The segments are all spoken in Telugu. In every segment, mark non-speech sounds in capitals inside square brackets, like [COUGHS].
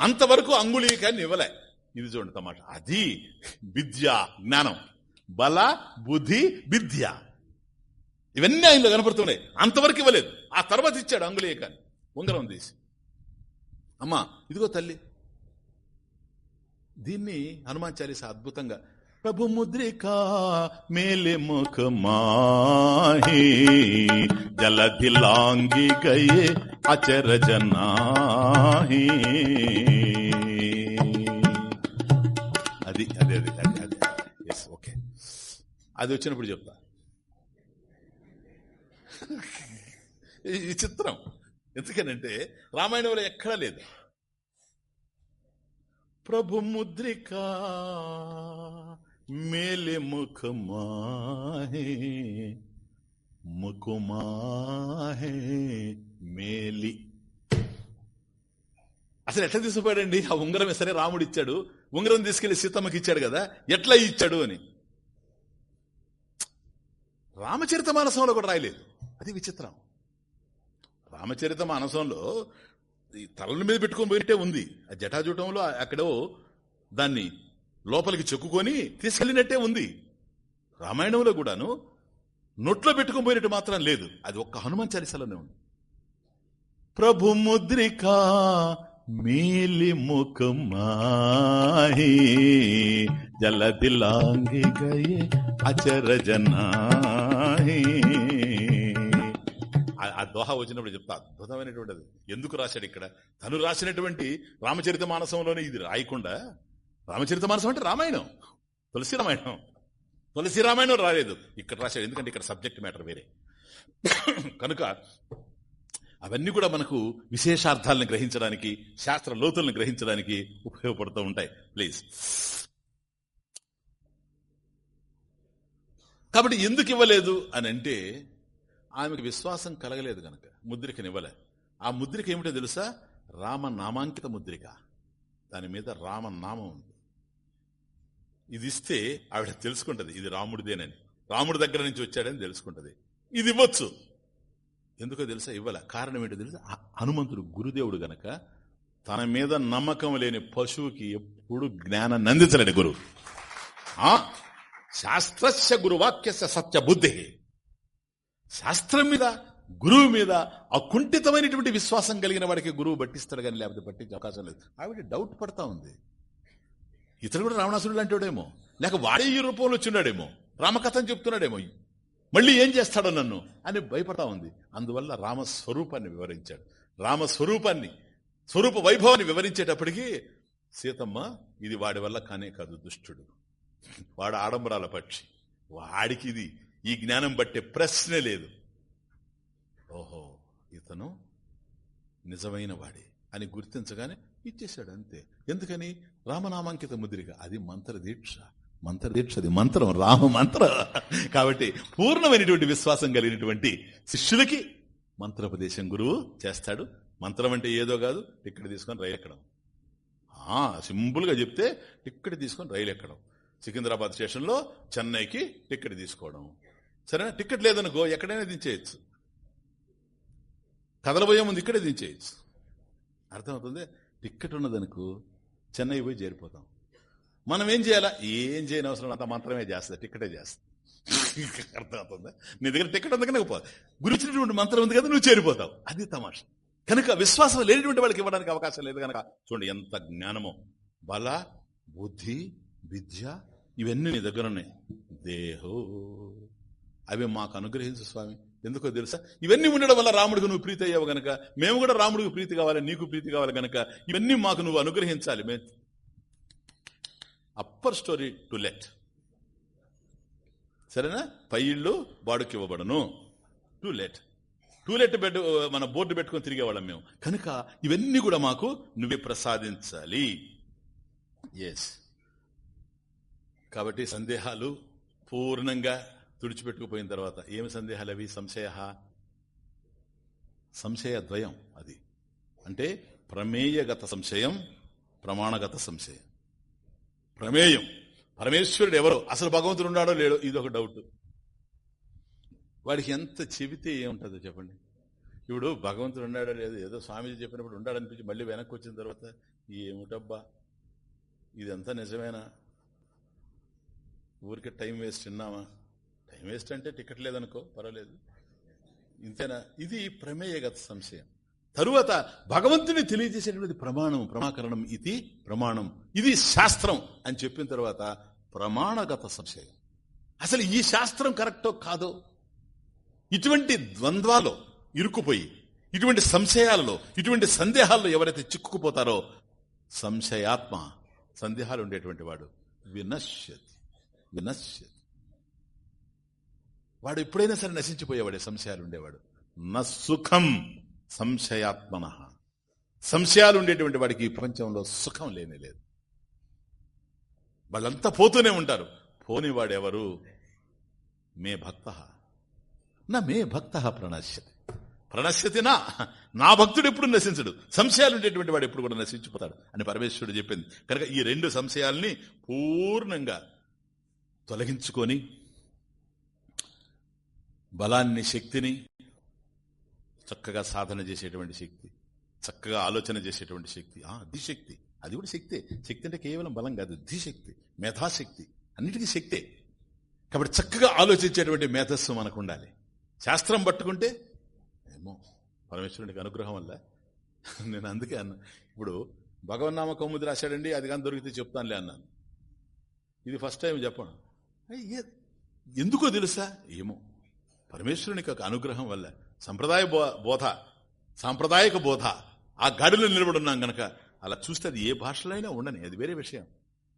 అంతవరకు అంగుళీకాన్ని ఇవ్వలే. ఇది చూడండి తమాట అది విద్య జ్ఞానం. బల బుద్ధి విద్య. ఇవన్నీ ఆయనలో కనపడుతున్నాయి. అంతవరకు ఇవ్వలేదు. ఆ తర్వాత ఇచ్చాడు అంగుళీకాన్ని. ఉంగరం తీసి. అమ్మా ఇదిగో తల్లి. దీన్ని హనుమాన్ అద్భుతంగా ప్రభు ముద్రికా మేలే ముఖ మాహి జలధి లాంగి గయే అచర జనాహి అది అది అది అది అది. ఎస్ ఓకే అది వచ్చినప్పుడు చెప్తా. ఈ- చిత్రం. ఎందుకనంటే రామాయణంలో ఎక్కడా లేదు. ప్రభు ముద్రికా మేలే ముఖమాహే ముఖమాహే మేలి. అసలు ఎట్లా తీసుకుపోయాడండి? ఆ ఉంగరం సరే రాముడు ఇచ్చాడు. ఉంగరం తీసుకెళ్ళి సీతమ్మకి ఇచ్చాడు కదా ఎట్లా ఇచ్చాడు అని. రామచరిత మానసంలో కూడా రాయలేదు. అది విచిత్రం. రామచరిత మానసంలో ఈ తలల మీద పెట్టుకొని పోయినట్టే ఉంది. ఆ జటాజూటంలో అక్కడో దాన్ని లోపలికి చెక్కుకొని తీసుకెళ్ళినట్టే ఉంది. రామాయణంలో కూడాను నొట్లో పెట్టుకుపోయినట్టు మాత్రం లేదు. అది ఒక్క హనుమాన్ చాలీసాలోనే ఉంది. ప్రభు ముద్రిక మేలి ముఖమాహి జలదిలాంగి గయే అచర జనాహి. ఆ- ఆ దోహ వచ్చినప్పుడు చెప్తా అద్భుతమైనటువంటిది. ఎందుకు రాశాడు ఇక్కడ? తను రాసినటువంటి రామచరిత మానసంలోనే ఇది రాయకుండా రామచరిత మానసం అంటే రామాయణం. తులసి రామాయణం తులసి రామాయణం రాలేదు. ఇక్కడ రాశాడు ఎందుకంటే ఇక్కడ సబ్జెక్ట్ మ్యాటర్ వేరే. కనుక అవన్నీ కూడా మనకు విశేషార్థాలను గ్రహించడానికి శాస్త్ర లోతులను గ్రహించడానికి ఉపయోగపడుతూ ఉంటాయి. ప్లీజ్ కాబట్టి ఎందుకు ఇవ్వలేదు అని అంటే ఆమెకు విశ్వాసం కలగలేదు కనుక ముద్రికనివ్వలే ఆ ముద్రిక ఏమిటో తెలుసా? రామనామాంకిత ముద్రిక. దాని మీద రామనామం ఉంది. ఇది ఇస్తే ఆవిడ తెలుసుకుంటది ఇది రాముడిదేనని. రాముడి దగ్గర నుంచి వచ్చాడని తెలుసుకుంటది. ఇది ఇవ్వచ్చు. ఎందుకో తెలుసా ఇవ్వాల? కారణం ఏంటో తెలుసా? హనుమంతుడు గురుదేవుడు గనక తన మీద నమ్మకం లేని పశువుకి ఎప్పుడు జ్ఞానాన్ని అందించలేడు గురువు. ఆ? శాస్త్రస్య గురువాక్యస్య సత్య బుద్ధి. శాస్త్రం మీద గురువు మీద అకుంఠితమైనటువంటి విశ్వాసం కలిగిన వాడికి గురువు పట్టిస్తాడు కానీ లేకపోతే పట్టించే అవకాశం లేదు. ఆవిడ డౌట్ పడతా ఉంది. ఇతడు కూడా రావణాసురుడు లాంటివాడేమో. లేక వాడే ఈ రూపంలో వచ్చిన్నాడేమో రామకథను చెప్తున్నాడేమో. మళ్ళీ ఏం చేస్తాడో నన్ను అని భయపడతా ఉంది. అందువల్ల రామ స్వరూపాన్ని వివరించాడు. రామ స్వరూపాన్ని స్వరూప వైభవాన్ని వివరించేటప్పటికీ సీతమ్మ ఇది వాడి వల్ల కానే కాదు దుష్టుడు. వాడు ఆడంబరాల పక్షి. వాడికి ఇది ఈ జ్ఞానం బట్టే ప్రశ్నే లేదు. ఓహో ఇతను నిజమైన వాడే. అని గుర్తించగానే ఇచ్చేశాడు అంతే. ఎందుకని? రామనామాంకిత ముద్రిక. అది మంత్ర దీక్ష. మంత్ర దీక్ష. అది మంత్రం. రామ మంత్ర. కాబట్టి పూర్ణమైనటువంటి విశ్వాసం కలిగినటువంటి శిష్యులకి మంత్రోపదేశం గురువు చేస్తాడు. మంత్రం అంటే ఏదో కాదు. టిక్కెట్ తీసుకొని రైలు ఎక్కడం. ఆ, సింపుల్గా చెప్తే టిక్కెట్ తీసుకొని రైలు ఎక్కడం. సికింద్రాబాద్ స్టేషన్లో చెన్నైకి టిక్కెట్ తీసుకోవడం. సరేనా? టిక్కెట్ లేదనుకో ఎక్కడైనా దించేయచ్చు. కదలబోయే ముందు ఇక్కడే దించేయచ్చు. అర్థమవుతుంది? టిక్కెట్ ఉన్నదనుకో చెన్నై పోయి చేరిపోతాం. మనం ఏం చేయాలా? ఏం చేయని అవసరం అంత మాత్రమే చేస్తుంది టిక్కెటే చేస్తుంది [LAUGHS] అర్థమవుతుంది? నీ దగ్గర టిక్కెట్ ఉంది కనుక పో. గురించినటువంటి మంత్రం ఉంది కదా నువ్వు చేరిపోతావు. అది తమాష. కనుక విశ్వాసం లేనిటువంటి వాళ్ళకి ఇవ్వడానికి అవకాశం లేదు కనుక. చూడండి ఎంత జ్ఞానమో. బల బుద్ధి విద్య ఇవన్నీ నీ దగ్గర ఉన్నాయి. దేహో. అవి మాకు అనుగ్రహించు స్వామి. ఎందుకో తెలుసా? ఇవన్నీ ఉండడం వల్ల రాముడికి నువ్వు ప్రీతి అయ్యావు గనక. మేము కూడా రాముడికి ప్రీతి కావాలి నీకు ప్రీతి కావాలి గనక. ఇవన్నీ మాకు నువ్వు అనుగ్రహించాలి. మే అప్పర్ స్టోరీ టు లెట్ సరేనా? పై ఇళ్ళు బాడుకి ఇవ్వబడను. To let to let bed మన బోర్డు పెట్టుకొని తిరిగేవాళ్ళం మేము. కనుక ఇవన్నీ కూడా మాకు నువ్వే ప్రసాదించాలి. ఎస్ కాబట్టి సందేహాలు పూర్ణంగా తుడిచిపెట్టుకుపోయిన తర్వాత ఏమి సందేహాలు అవి? సంశయ సంశయద్వయం అది. అంటే ప్రమేయగత సంశయం ప్రమాణగత సంశయం. ప్రమేయం. పరమేశ్వరుడు ఎవరో? అసలు భగవంతుడు ఉన్నాడో లేడో? ఇది ఒక డౌట్. వాడికి ఎంత చెబితే ఏముంటుందో చెప్పండి. ఇప్పుడు భగవంతుడు ఉన్నాడో లేదు? ఏదో స్వామీజీ చెప్పినప్పుడు ఉండాడనిపించి మళ్ళీ వెనక్కి వచ్చిన తర్వాత ఏమిటబ్బా? ఇదంతా నిజమేనా? ఊరికే టైం వేస్ట్ విన్నామా టైం వేస్ట్ అంటే టికెట్ లేదనుకో పర్వాలేదు. ఇంతేనా? ఇది ప్రమేయగత సంశయం. తరువాత భగవంతుని తెలియజేసేటువంటి ప్రమాణం ప్రమాకరణం ఇది ప్రమాణం ఇది శాస్త్రం అని చెప్పిన తర్వాత ప్రమాణగత సంశయం. అసలు ఈ శాస్త్రం కరెక్టో కాదో? ఇటువంటి ద్వంద్వాలో ఇరుక్కుపోయి ఇటువంటి సంశయాలలో ఇటువంటి సందేహాల్లో ఎవరైతే చిక్కుకుపోతారో సంశయాత్మ సందేహాలు ఉండేటువంటి వాడు వినశ్యతి వినశ్యతి. వాడు ఎప్పుడైనా సరే నశించిపోయేవాడే సంశయాలు ఉండేవాడు. న సుఖం సంశయాత్మన. సంశయాలు ఉండేటువంటి వాడికి ఈ ప్రపంచంలో సుఖం లేనే లేదు. వాళ్ళంతా పోతూనే ఉంటారు. పోనివాడెవరు? మే భక్త. నా మే భక్త ప్రణశ్యతి. ప్రణశ్యతి నా. నా భక్తుడు ఎప్పుడు నశించడు. సంశయాలు ఉండేటువంటి వాడు ఎప్పుడు కూడా నశించిపోతాడు అని పరమేశ్వరుడు చెప్పింది. కనుక ఈ రెండు సంశయాల్ని పూర్ణంగా తొలగించుకొని బలాన్ని శక్తిని చక్కగా సాధన చేసేటువంటి శక్తి చక్కగా ఆలోచన చేసేటువంటి శక్తి. ఆ దిశక్తి. అది కూడా శక్తే. శక్తి అంటే కేవలం బలం కాదు దిశక్తి. మేధాశక్తి. అన్నిటికీ శక్తే. కాబట్టి చక్కగా ఆలోచించేటువంటి మేధస్సు మనకు ఉండాలి శాస్త్రం పట్టుకుంటే ఏమో పరమేశ్వరునికి అనుగ్రహం వల్ల. నేను అందుకే అన్నా ఇప్పుడు భగవన్నామ కౌముది రాశాడండి అది కానీ దొరికితే చెప్తానులే అన్నాను. ఇది ఫస్ట్ టైం చెప్పను. ఎందుకో తెలుసా? ఏమో. పరమేశ్వరుని ఒక అనుగ్రహం వల్ల సంప్రదాయ బోధ సాంప్రదాయక బోధ ఆ గాడిలో నిలబడున్నాం గనక అలా చూస్తే అది ఏ భాషలో అయినా ఉండని అది వేరే విషయం.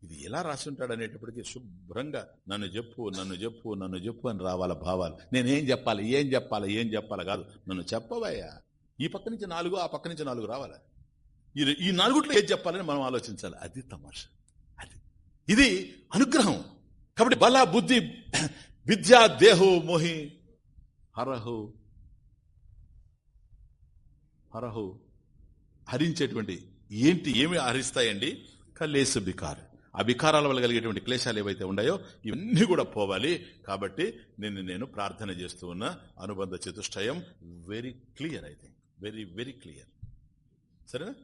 ఇది ఎలా రాసి ఉంటాడు అనేటప్పటికీ శుభ్రంగా నన్ను చెప్పు నన్ను చెప్పు నన్ను చెప్పు అని రావాల భావాలు. నేనేం చెప్పాలి ఏం చెప్పాలి ఏం చెప్పాలి కాదు. నన్ను చెప్పవయ్యా. ఈ పక్క నుంచి నాలుగు ఆ పక్క నుంచి నాలుగు రావాలి. ఈ ఈ నాలుగుట్లో ఏం చెప్పాలని మనం ఆలోచించాలి? అది తమాష. అది. ఇది అనుగ్రహం. కాబట్టి బల బుద్ధి విద్యా దేహో మోహి హరహు హరహు హరించేటువంటి ఏంటి ఏమి హరిస్తాయండి? కలేసు బికార్ ఆ వికారాల వల్ల కలిగేటువంటి క్లేశాలు ఏవైతే ఉన్నాయో ఇవన్నీ కూడా పోవాలి. కాబట్టి నిన్ను నేను ప్రార్థన చేస్తూ ఉన్న. అనుబంధ చతుష్టయం very clear I think very very clear సరేనా?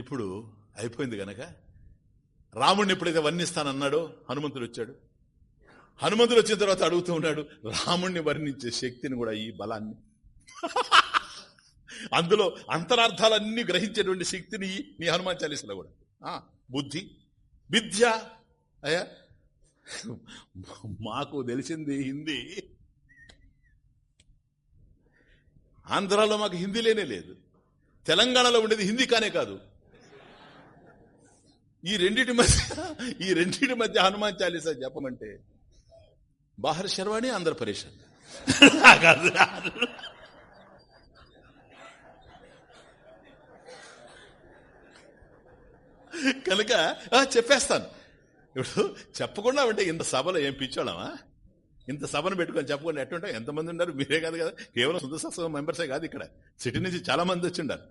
ఇప్పుడు అయిపోయింది గనక. రాముడిని ఎప్పుడైతే వర్ణిస్తానన్నాడో హనుమంతుడు వచ్చాడు. హనుమంతుడు వచ్చిన తర్వాత అడుగుతూ ఉన్నాడు రాముణ్ణి వర్ణించే శక్తిని కూడా ఈ బలాన్ని. [LAUGHS] అందులో అంతరార్థాలన్నీ గ్రహించేటువంటి శక్తిని నీ హనుమాన్ చాలీసలో కూడా. బుద్ధి విద్య అయ్యా మాకు తెలిసింది హిందీ. ఆంధ్రాలో మాకు హిందీ లేనే లేదు. తెలంగాణలో ఉండేది హిందీ కానే కాదు. ఈ రెండింటి మధ్య ఈ రెండింటి మధ్య హనుమాన్ చాలీసా చెప్పమంటే బాహర్ శర్వాణి ఆంధ్రప్రదేశ్ కాదు కనుక చెప్పేస్తాను ఇప్పుడు చెప్పకుండా ఉంటే ఇంత సభలో ఏం పిచ్చోళమా ఇంత సభను పెట్టుకొని చెప్పకుండా ఎట్టుంటే ఎంతమంది ఉన్నారు మీరే కాదు కదా కేవలం సుందర మెంబర్సే కాదు ఇక్కడ. సిటీ నుంచి చాలా మంది వచ్చిండారు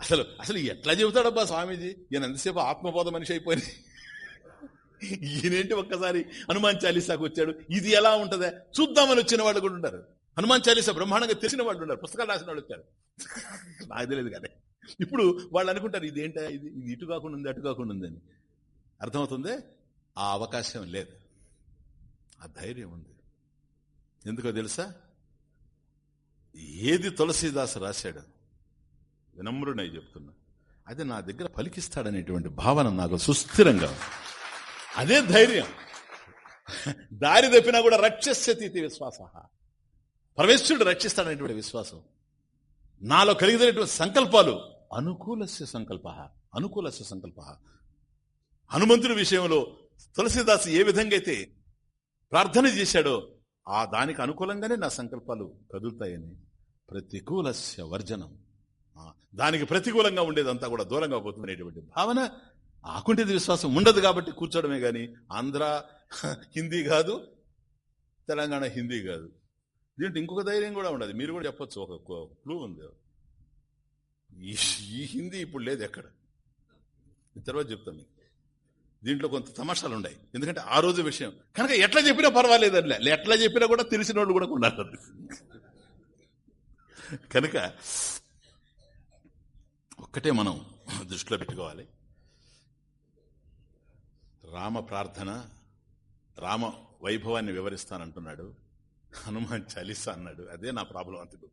అసలు అసలు ఎట్లా చెబుతాడబ్బా స్వామీజీ? ఈయన ఎంతసేపు ఆత్మబోధ మనిషి అయిపోయింది ఈయనేంటి ఒక్కసారి హనుమాన్ చాలీసాకు వచ్చాడు? ఇది ఎలా ఉంటుందా? చూద్దామని వచ్చిన వాళ్ళు కూడా ఉంటారు హనుమాన్ చాలీసా బ్రహ్మాండంగా తెలిసిన వాళ్ళు ఉన్నారు పుస్తకాలు రాసిన వాళ్ళు వచ్చారు. నాకు తెలియదు కానీ. ఇప్పుడు వాళ్ళు అనుకుంటారు ఇదేంటా ఇది? ఇది ఇటు కాకుండా ఉంది అటు కాకుండా ఉందని అర్థమవుతుంది? ఆ అవకాశం లేదు. ఆ ధైర్యం ఉంది. ఎందుకో తెలుసా? ఏది తులసీదాస్ రాశాడు? వినమ్రుడై చెప్తున్నా. అది నా దగ్గర పలికిస్తాడనేటువంటి భావన నాకు సుస్థిరంగా అదే ధైర్యం. దారి తప్పినా కూడా రక్షస్యతి విశ్వాస. పరమేశ్వరుడు రక్షిస్తాడనేటువంటి విశ్వాసం. నాలో కలిగినటువంటి సంకల్పాలు అనుకూలస్య సంకల్ప అనుకూలస్య సంకల్ప. హనుమంతుడి విషయంలో తులసిదాస్ ఏ విధంగా అయితే ప్రార్థన చేశాడో ఆ దానికి అనుకూలంగానే నా సంకల్పాలు కదులుతాయని ప్రతికూలస్య వర్జనం. దానికి ప్రతికూలంగా ఉండేదంతా కూడా దూరంగా పోతుందనేటువంటి భావన ఆకుంటేది విశ్వాసం ఉండదు కాబట్టి కూర్చోడమే కానీ ఆంధ్ర హిందీ కాదు తెలంగాణ హిందీ కాదు. దీంట్లో ఇంకొక ధైర్యం కూడా ఉండదు. మీరు కూడా చెప్పొచ్చు ఒక క్లూ ఉంది. ఈ హిందీ ఇప్పుడు లేదు ఎక్కడ? తర్వాత చెప్తాను దీంట్లో కొంత తమాషాలు ఉన్నాయి. ఎందుకంటే ఆ రోజు విషయం. కనుక ఎట్లా చెప్పినా పర్వాలేదండి ఎట్లా చెప్పినా కూడా తెలిసిన వాళ్ళు కూడా ఉన్నారు. కనుక ఒక్కటే మనం దృష్టిలో పెట్టుకోవాలి. రామ ప్రార్థన రామ వైభవాన్ని వివరిస్తానంటున్నాడు. హనుమాన్ చాలీసా అన్నాడు. అదే నా ప్రాబ్లం అంతకు.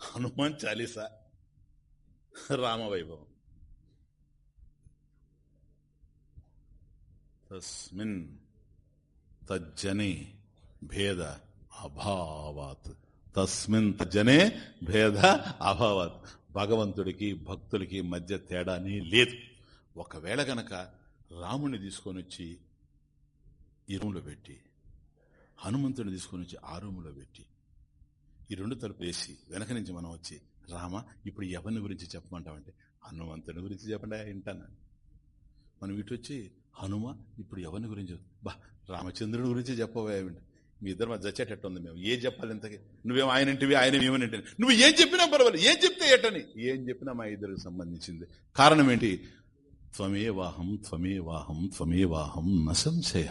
హనుమాన్ చాలీసా రామ వైభవం. తస్మిన్ తజ్జనే భేద అభావాత్. తస్మిన్ తజ్జనే భేద అభావాత్. భగవంతుడికి భక్తుడికి మధ్య తేడానే లేదు. ఒకవేళ గనక రాముణ్ణి తీసుకొని వచ్చి ఈ రూమ్లో పెట్టి హనుమంతుడిని తీసుకొని వచ్చి ఆ రూమ్లో పెట్టి ఈ రెండు తలుపు వేసి వెనక నుంచి మనం వచ్చి రామ ఇప్పుడు ఎవరిని గురించి చెప్పమంటామంటే హనుమంతుని గురించి చెప్పండి వింటాను మనం ఇటు వచ్చి హనుమ ఇప్పుడు ఎవరిని గురించి బా రామచంద్రుని గురించి చెప్పవే మీ ఇద్దరు మా చచ్చేటట్టు ఉంది మేము. ఏం చెప్పాలి ఇంతకీ? నువ్వేం ఆయన ఇంటివి ఆయన ఏమని నువ్వు ఏం చెప్పినా పర్వాలేదు. ఏం చెప్తే ఏటని? ఏం చెప్పినా మా ఇద్దరికి సంబంధించింది. కారణం ఏంటి? త్వమేవాహం త్వమేవాహం త్వమేవాహం నశంశయ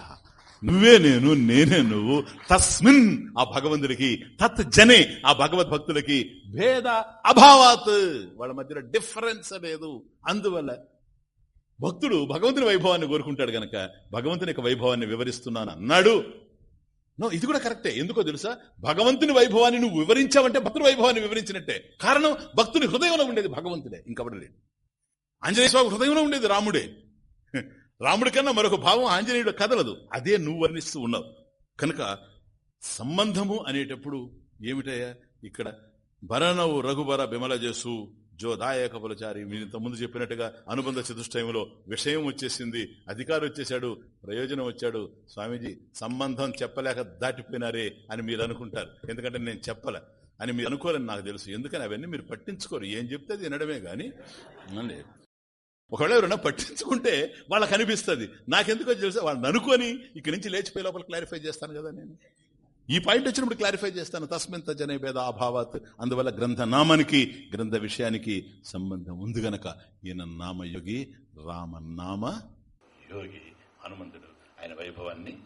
నువ్వే నేను నేనే నువ్వు తస్మిన్ ఆ భగవంతుడికి తత్ జనే ఆ భగవద్భక్తులకి భేద అభావాత్. వాళ్ళ మధ్యలో డిఫరెన్స్ లేదు. అందువల్ల భక్తుడు భగవంతుని వైభవాన్ని కోరుకుంటాడు గనక భగవంతుని యొక్క వైభవాన్ని వివరిస్తున్నాను అన్నాడు. నో ఇది కూడా కరెక్టే. ఎందుకో తెలుసా? భగవంతుని వైభవాన్ని నువ్వు వివరించావంటే భక్తుని వైభవాన్ని వివరించినట్టే. కారణం భక్తుని హృదయంలో ఉండేది భగవంతుడే. ఇంకబడలేదు ఆంజనేయ స్వామి హృదయంలో ఉండేది రాముడే. రాముడి కన్నా మరొక భావం ఆంజనేయుడు కదలదు. అదే నువ్వు వర్ణిస్తూ ఉన్నావు. కనుక సంబంధము అనేటప్పుడు ఏమిటయ్యా? ఇక్కడ భరణవు రఘుబర బిమల చేసు జో పులచారి మీరు ఇంతకుముందు చెప్పినట్టుగా అనుబంధ చతుష్టయంలో విషయం వచ్చేసింది. అధికారి వచ్చేశాడు. ప్రయోజనం వచ్చాడు. స్వామీజీ సంబంధం చెప్పలేక దాటిపోయినారే అని మీరు అనుకుంటారు. ఎందుకంటే నేను చెప్పలే అని మీరు అనుకోరని నాకు తెలుసు. ఎందుకని అవన్నీ మీరు పట్టించుకోరు. ఏం చెప్తే తినడమే కానీ ఒకవేళ ఎవరైనా పట్టించుకుంటే వాళ్ళకి అనిపిస్తుంది. నాకెందుకో తెలుసా వాళ్ళని అనుకొని ఇక్కడి నుంచి లేచిపోయే లోపల క్లారిఫై చేస్తాను కదా నేను. ఈ పాయింట్ వచ్చినప్పుడు క్లారిఫై చేస్తాను. తస్మింత జనే భేద అభావాత్. అందువల్ల గ్రంథ నామానికి గ్రంథ విషయానికి సంబంధం ఉంది గనక ఈయన నామయోగి రామనామ యోగి హనుమంతుడు ఆయన వైభవాన్ని.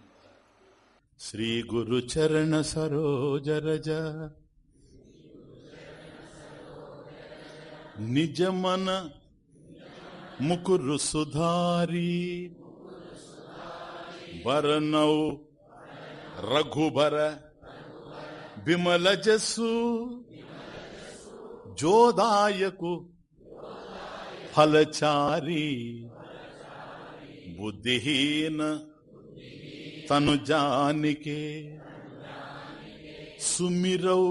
శ్రీ గురు చరణ సరోజరజ. నిజమన ముకురు సుధారి బరనౌ రఘుబర బిమల జస్సు జోదాయకు ఫలచారి బుద్ధిహీన తను జానికే సుమిరౌ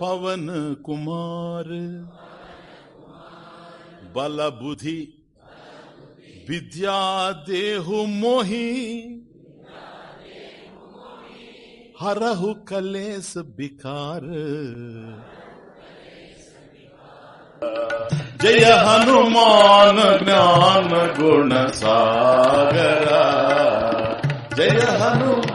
పవన్ కుమార్ बल बुद्धि विद्या देहु मोही। हरहु कलेस बिकार जय हनुमान ज्ञान गुण सागर। जय हनुमान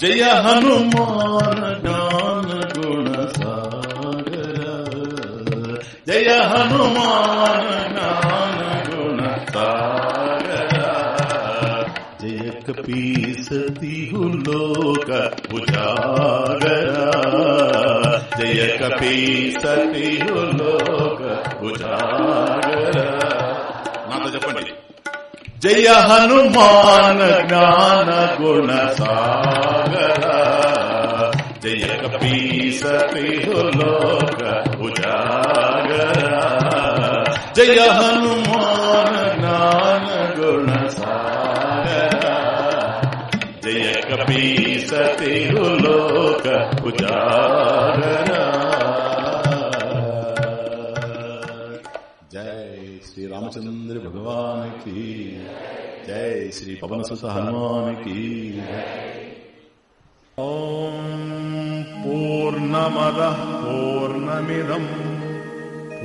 जय हनुमान ज्ञान जय हनुमान नाम गुणतारा जय कपीसति लोक उजागरा जय कपीसति लोक उजागरा माता जपंडी जय हनुमान ज्ञान गुण सागरा जय कपीसति लोक జయ హనుమాన్ జ్ఞాన గుణ జయ కపీ సతిలోక ఉదారణ జయ శ్రీ రామచంద్ర భగవానికి జయ శ్రీ పవనసుత హనుమానికి ఓం పూర్ణమద పూర్ణమిదం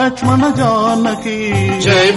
लक्ष्मण जानकी। जय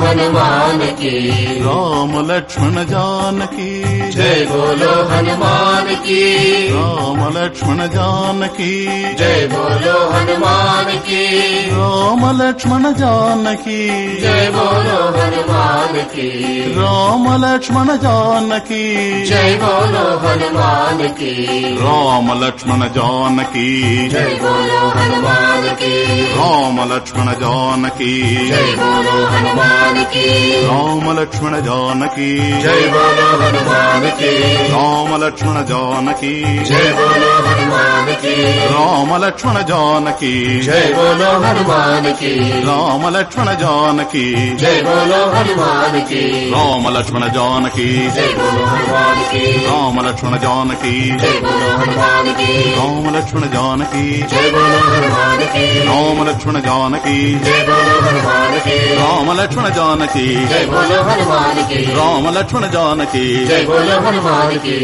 हनवा की। राम लक्ष्मण जानकी। जय बोलो हनुमान की। राम लक्ष्मण जान की जय बोलो हनुमान की। राम लक्ष्मण जान की जय बोलो हनुमान की। राम लक्ष्मण जान की जय बोलो हनुमान की। राम लक्ष्मण जान की जय बोलो हनुमान की। राम लक्ष्मण जान की जय बोलो हनुमान की। राम लक्ष्मण जान की जय बोलो हनुमान राम लक्ष्मण जानकी। जय बोलो हनुमान की। राम लक्ष्मण जानकी। जय बोलो हनुमान की। राम लक्ष्मण जानकी। जय बोलो हनुमान की। राम लक्ष्मण जानकी। जय बोलो हनुमान की। राम लक्ष्मण जानकी। जय बोलो हनुमान की। राम लक्ष्मण जानकी। जय बोलो हनुमान की। राम लक्ष्मण जानकी। जय बोलो हनुमान की। राम लक्ष्मण जानकी। जय बोलो हनुमान की। राम लक्ष्मण जानकी। जय बोलो హనుమాన్ की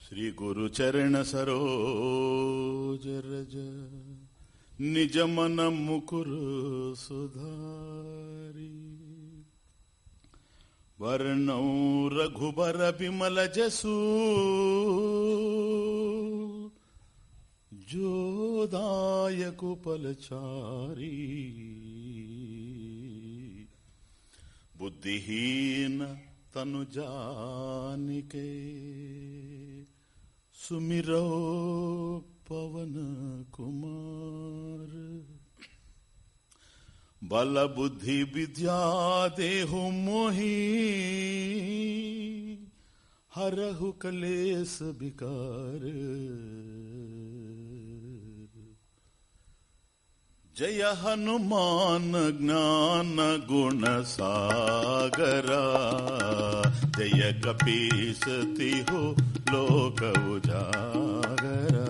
శ్రీ గురు చరణ సరోజ రజ నిజ మన ముకురు సుధారి. వర్ణౌ రఘుబర విమల జసూ జోదాయకు बुद्धिहीन तनु जान के सुमिरो पवन कुमार। बल बुद्धि विद्या देहु मोही, हरहु कलेस विकार। जय हनुमान ज्ञान गुण सागरा। जय कपीस हो लोक उजागरा।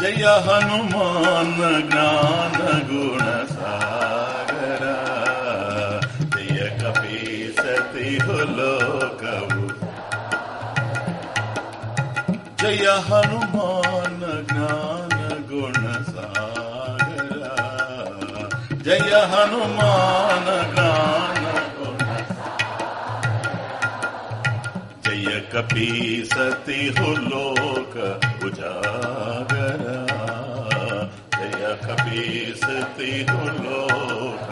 जय हनुमान ज्ञान गुण सागरा। जय कपीस हो लोक जय हनुमान ज्ञान గుణ జయ హనుమాన గణ కపీ సతీ హోక ఉజాగర. జయ కపీ సతీ హోక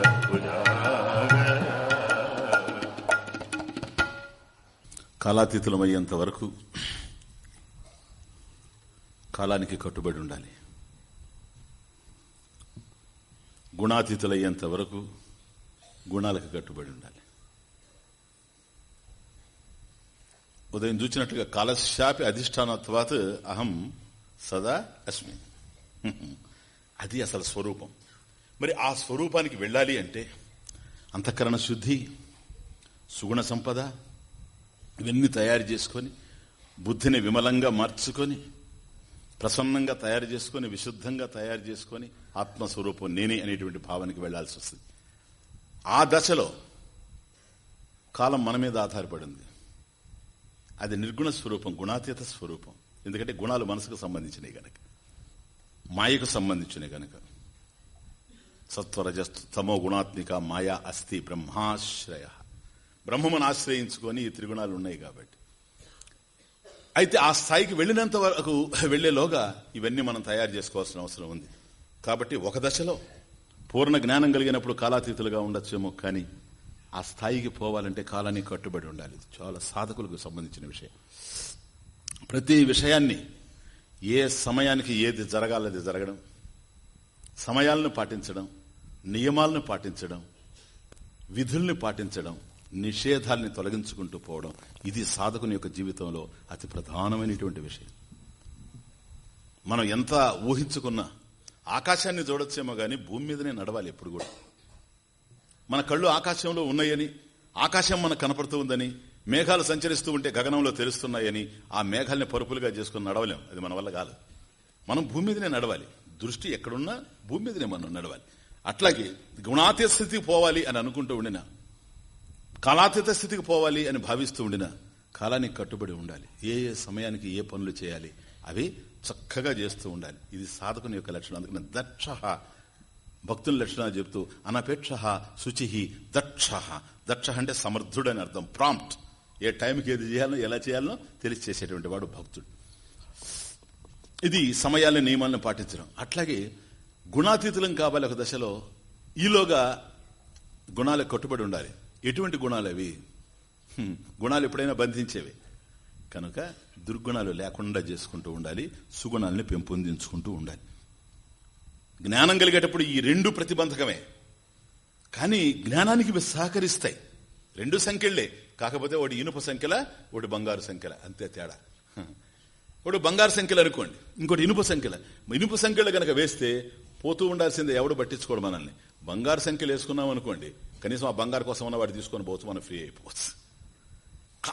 కళాతీతులమయ్యేంత వరకు కాలానికి కట్టుబడి ఉండాలి. గుణాతీతులయ్యేంత వరకు గుణాలకు కట్టుబడి ఉండాలి. ఉదయం చూచినట్టుగా కాలశాపి అధిష్టానత్వాత్ అహం సదా అస్మి. అది అసలు స్వరూపం. మరి ఆ స్వరూపానికి వెళ్ళాలి అంటే అంతఃకరణ శుద్ధి సుగుణ సంపద ఇవన్నీ తయారు చేసుకొని బుద్ధిని విమలంగా మార్చుకొని ప్రసన్నంగా తయారు చేసుకొని విశుద్ధంగా తయారు చేసుకొని ఆత్మస్వరూపం నేనే అనేటువంటి భావానికి వెళ్ళాల్సి వస్తుంది. ఆ దశలో కాలం మన మీద ఆధారపడింది. అది నిర్గుణ స్వరూపం గుణాతీత స్వరూపం. ఎందుకంటే గుణాలు మనసుకు సంబంధించినవి గనక. మాయకు సంబంధించినవి గనక. సత్వరజ తమో గుణాత్మిక మాయా అస్థి బ్రహ్మాశ్రయ. బ్రహ్మమును ఆశ్రయించుకొని ఈ త్రిగుణాలు ఉన్నాయి కాబట్టి. అయితే ఆ స్థాయికి వెళ్ళినంత వరకు వెళ్ళేలోగా ఇవన్నీ మనం తయారు చేసుకోవాల్సిన అవసరం ఉంది. కాబట్టి ఒక దశలో పూర్ణ జ్ఞానం కలిగినప్పుడు కాలాతీతులుగా ఉండొచ్చేమో కానీ ఆ స్థాయికి పోవాలంటే కాలానికి కట్టుబడి ఉండాలి. చాలా సాధకులకు సంబంధించిన విషయం. ప్రతి విషయాన్ని ఏ సమయానికి ఏది జరగాలది జరగడం సమయాలను పాటించడం నియమాలను పాటించడం విధుల్ని పాటించడం నిషేధాల్ని తొలగించుకుంటూ పోవడం ఇది సాధకుని యొక్క జీవితంలో అతి ప్రధానమైనటువంటి విషయం. మనం ఎంత ఊహించుకున్నా ఆకాశాన్ని చూడొచ్చేమో గాని భూమి మీదనే నడవాలి ఎప్పుడు కూడా. మన కళ్ళు ఆకాశంలో ఉన్నాయని ఆకాశం మనకు కనపడుతూ ఉందని మేఘాలు సంచరిస్తూ ఉంటే గగనంలో తెలుస్తున్నాయని ఆ మేఘాలని పరుపులుగా చేసుకుని నడవలేం. అది మన వల్ల కాదు. మనం భూమి మీదనే నడవాలి. దృష్టి ఎక్కడున్నా భూమి మీదనే మనం నడవాలి. అట్లాగే గుణాతీత స్థితికి పోవాలి అని అనుకుంటూ ఉండినా కాలాతీత స్థితికి పోవాలి అని భావిస్తూ ఉండిన కాలానికి కట్టుబడి ఉండాలి. ఏ ఏ సమయానికి ఏ పనులు చేయాలి అవి చక్కగా చేస్తూ ఉండాలి. ఇది సాధకుని యొక్క లక్షణం. అందుకని దక్ష భక్తుల లక్షణాలు చెబుతూ అనపేక్ష శుచి దక్ష. దక్ష అంటే సమర్థుడు అని అర్థం. ప్రాంప్ట్. ఏ టైంకి ఏది చేయాలో ఎలా చేయాలో తెలిసి చేసేటువంటి వాడు భక్తుడు. ఇది సమయాల నియమాలను పాటించడం. అట్లాగే గుణాతీతులం కావాలి ఒక దశలో ఈలోగా గుణాలకు కట్టుబడి ఉండాలి. ఎటువంటి గుణాలు అవి హ్మ్, గుణాలు ఎప్పుడైనా బంధించేవి. కనుక దుర్గుణాలు లేకుండా చేసుకుంటూ ఉండాలి సుగుణాలని పెంపొందించుకుంటూ ఉండాలి. జ్ఞానం కలిగేటప్పుడు ఈ రెండు ప్రతిబంధకమే. కానీ జ్ఞానానికి ఇవి సహకరిస్తాయి. రెండు సంఖ్యలే. కాకపోతే ఒకటి ఇనుప సంఖ్యల ఒకటి బంగారు సంఖ్యల. అంతే తేడా. ఒకటి బంగారు సంఖ్యలు అనుకోండి. ఇంకోటి ఇనుప సంఖ్యల. ఇనుప సంఖ్యలు కనుక వేస్తే పోతూ ఉండాల్సిందే ఎవడు పట్టించుకోడు మనల్ని. బంగారు సంఖ్యలు వేసుకున్నాం అనుకోండి కనీసం ఆ బంగారు కోసం ఉన్న వాడు తీసుకొని పోవచ్చు మనం ఫ్రీ అయిపోవచ్చు.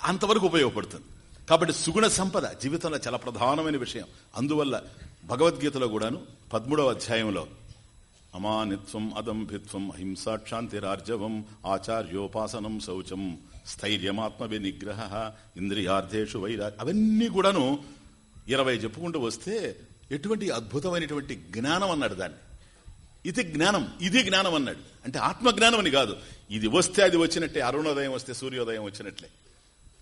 అంతవరకు ఉపయోగపడుతుంది. కాబట్టి సుగుణ సంపద జీవితంలో చాలా ప్రధానమైన విషయం. అందువల్ల భగవద్గీతలో కూడాను పదమూడవ అధ్యాయంలో అమానిత్వం అదంభిత్వం అహింసాక్షాంతిరార్జవం ఆచార్యోపాసనం శౌచం స్థైర్యమాత్మ వినిగ్రహ ఇంద్రియార్థేషు వైరా అవన్నీ కూడాను ఇరవై చెప్పుకుంటూ వస్తే ఎటువంటి అద్భుతమైనటువంటి జ్ఞానం అన్నాడు దాన్ని. ఇది జ్ఞానం ఇది జ్ఞానం అన్నాడు. అంటే ఆత్మజ్ఞానం అని కాదు. ఇది వస్తే అది వచ్చినట్టే అరుణోదయం వస్తే సూర్యోదయం వచ్చినట్లే.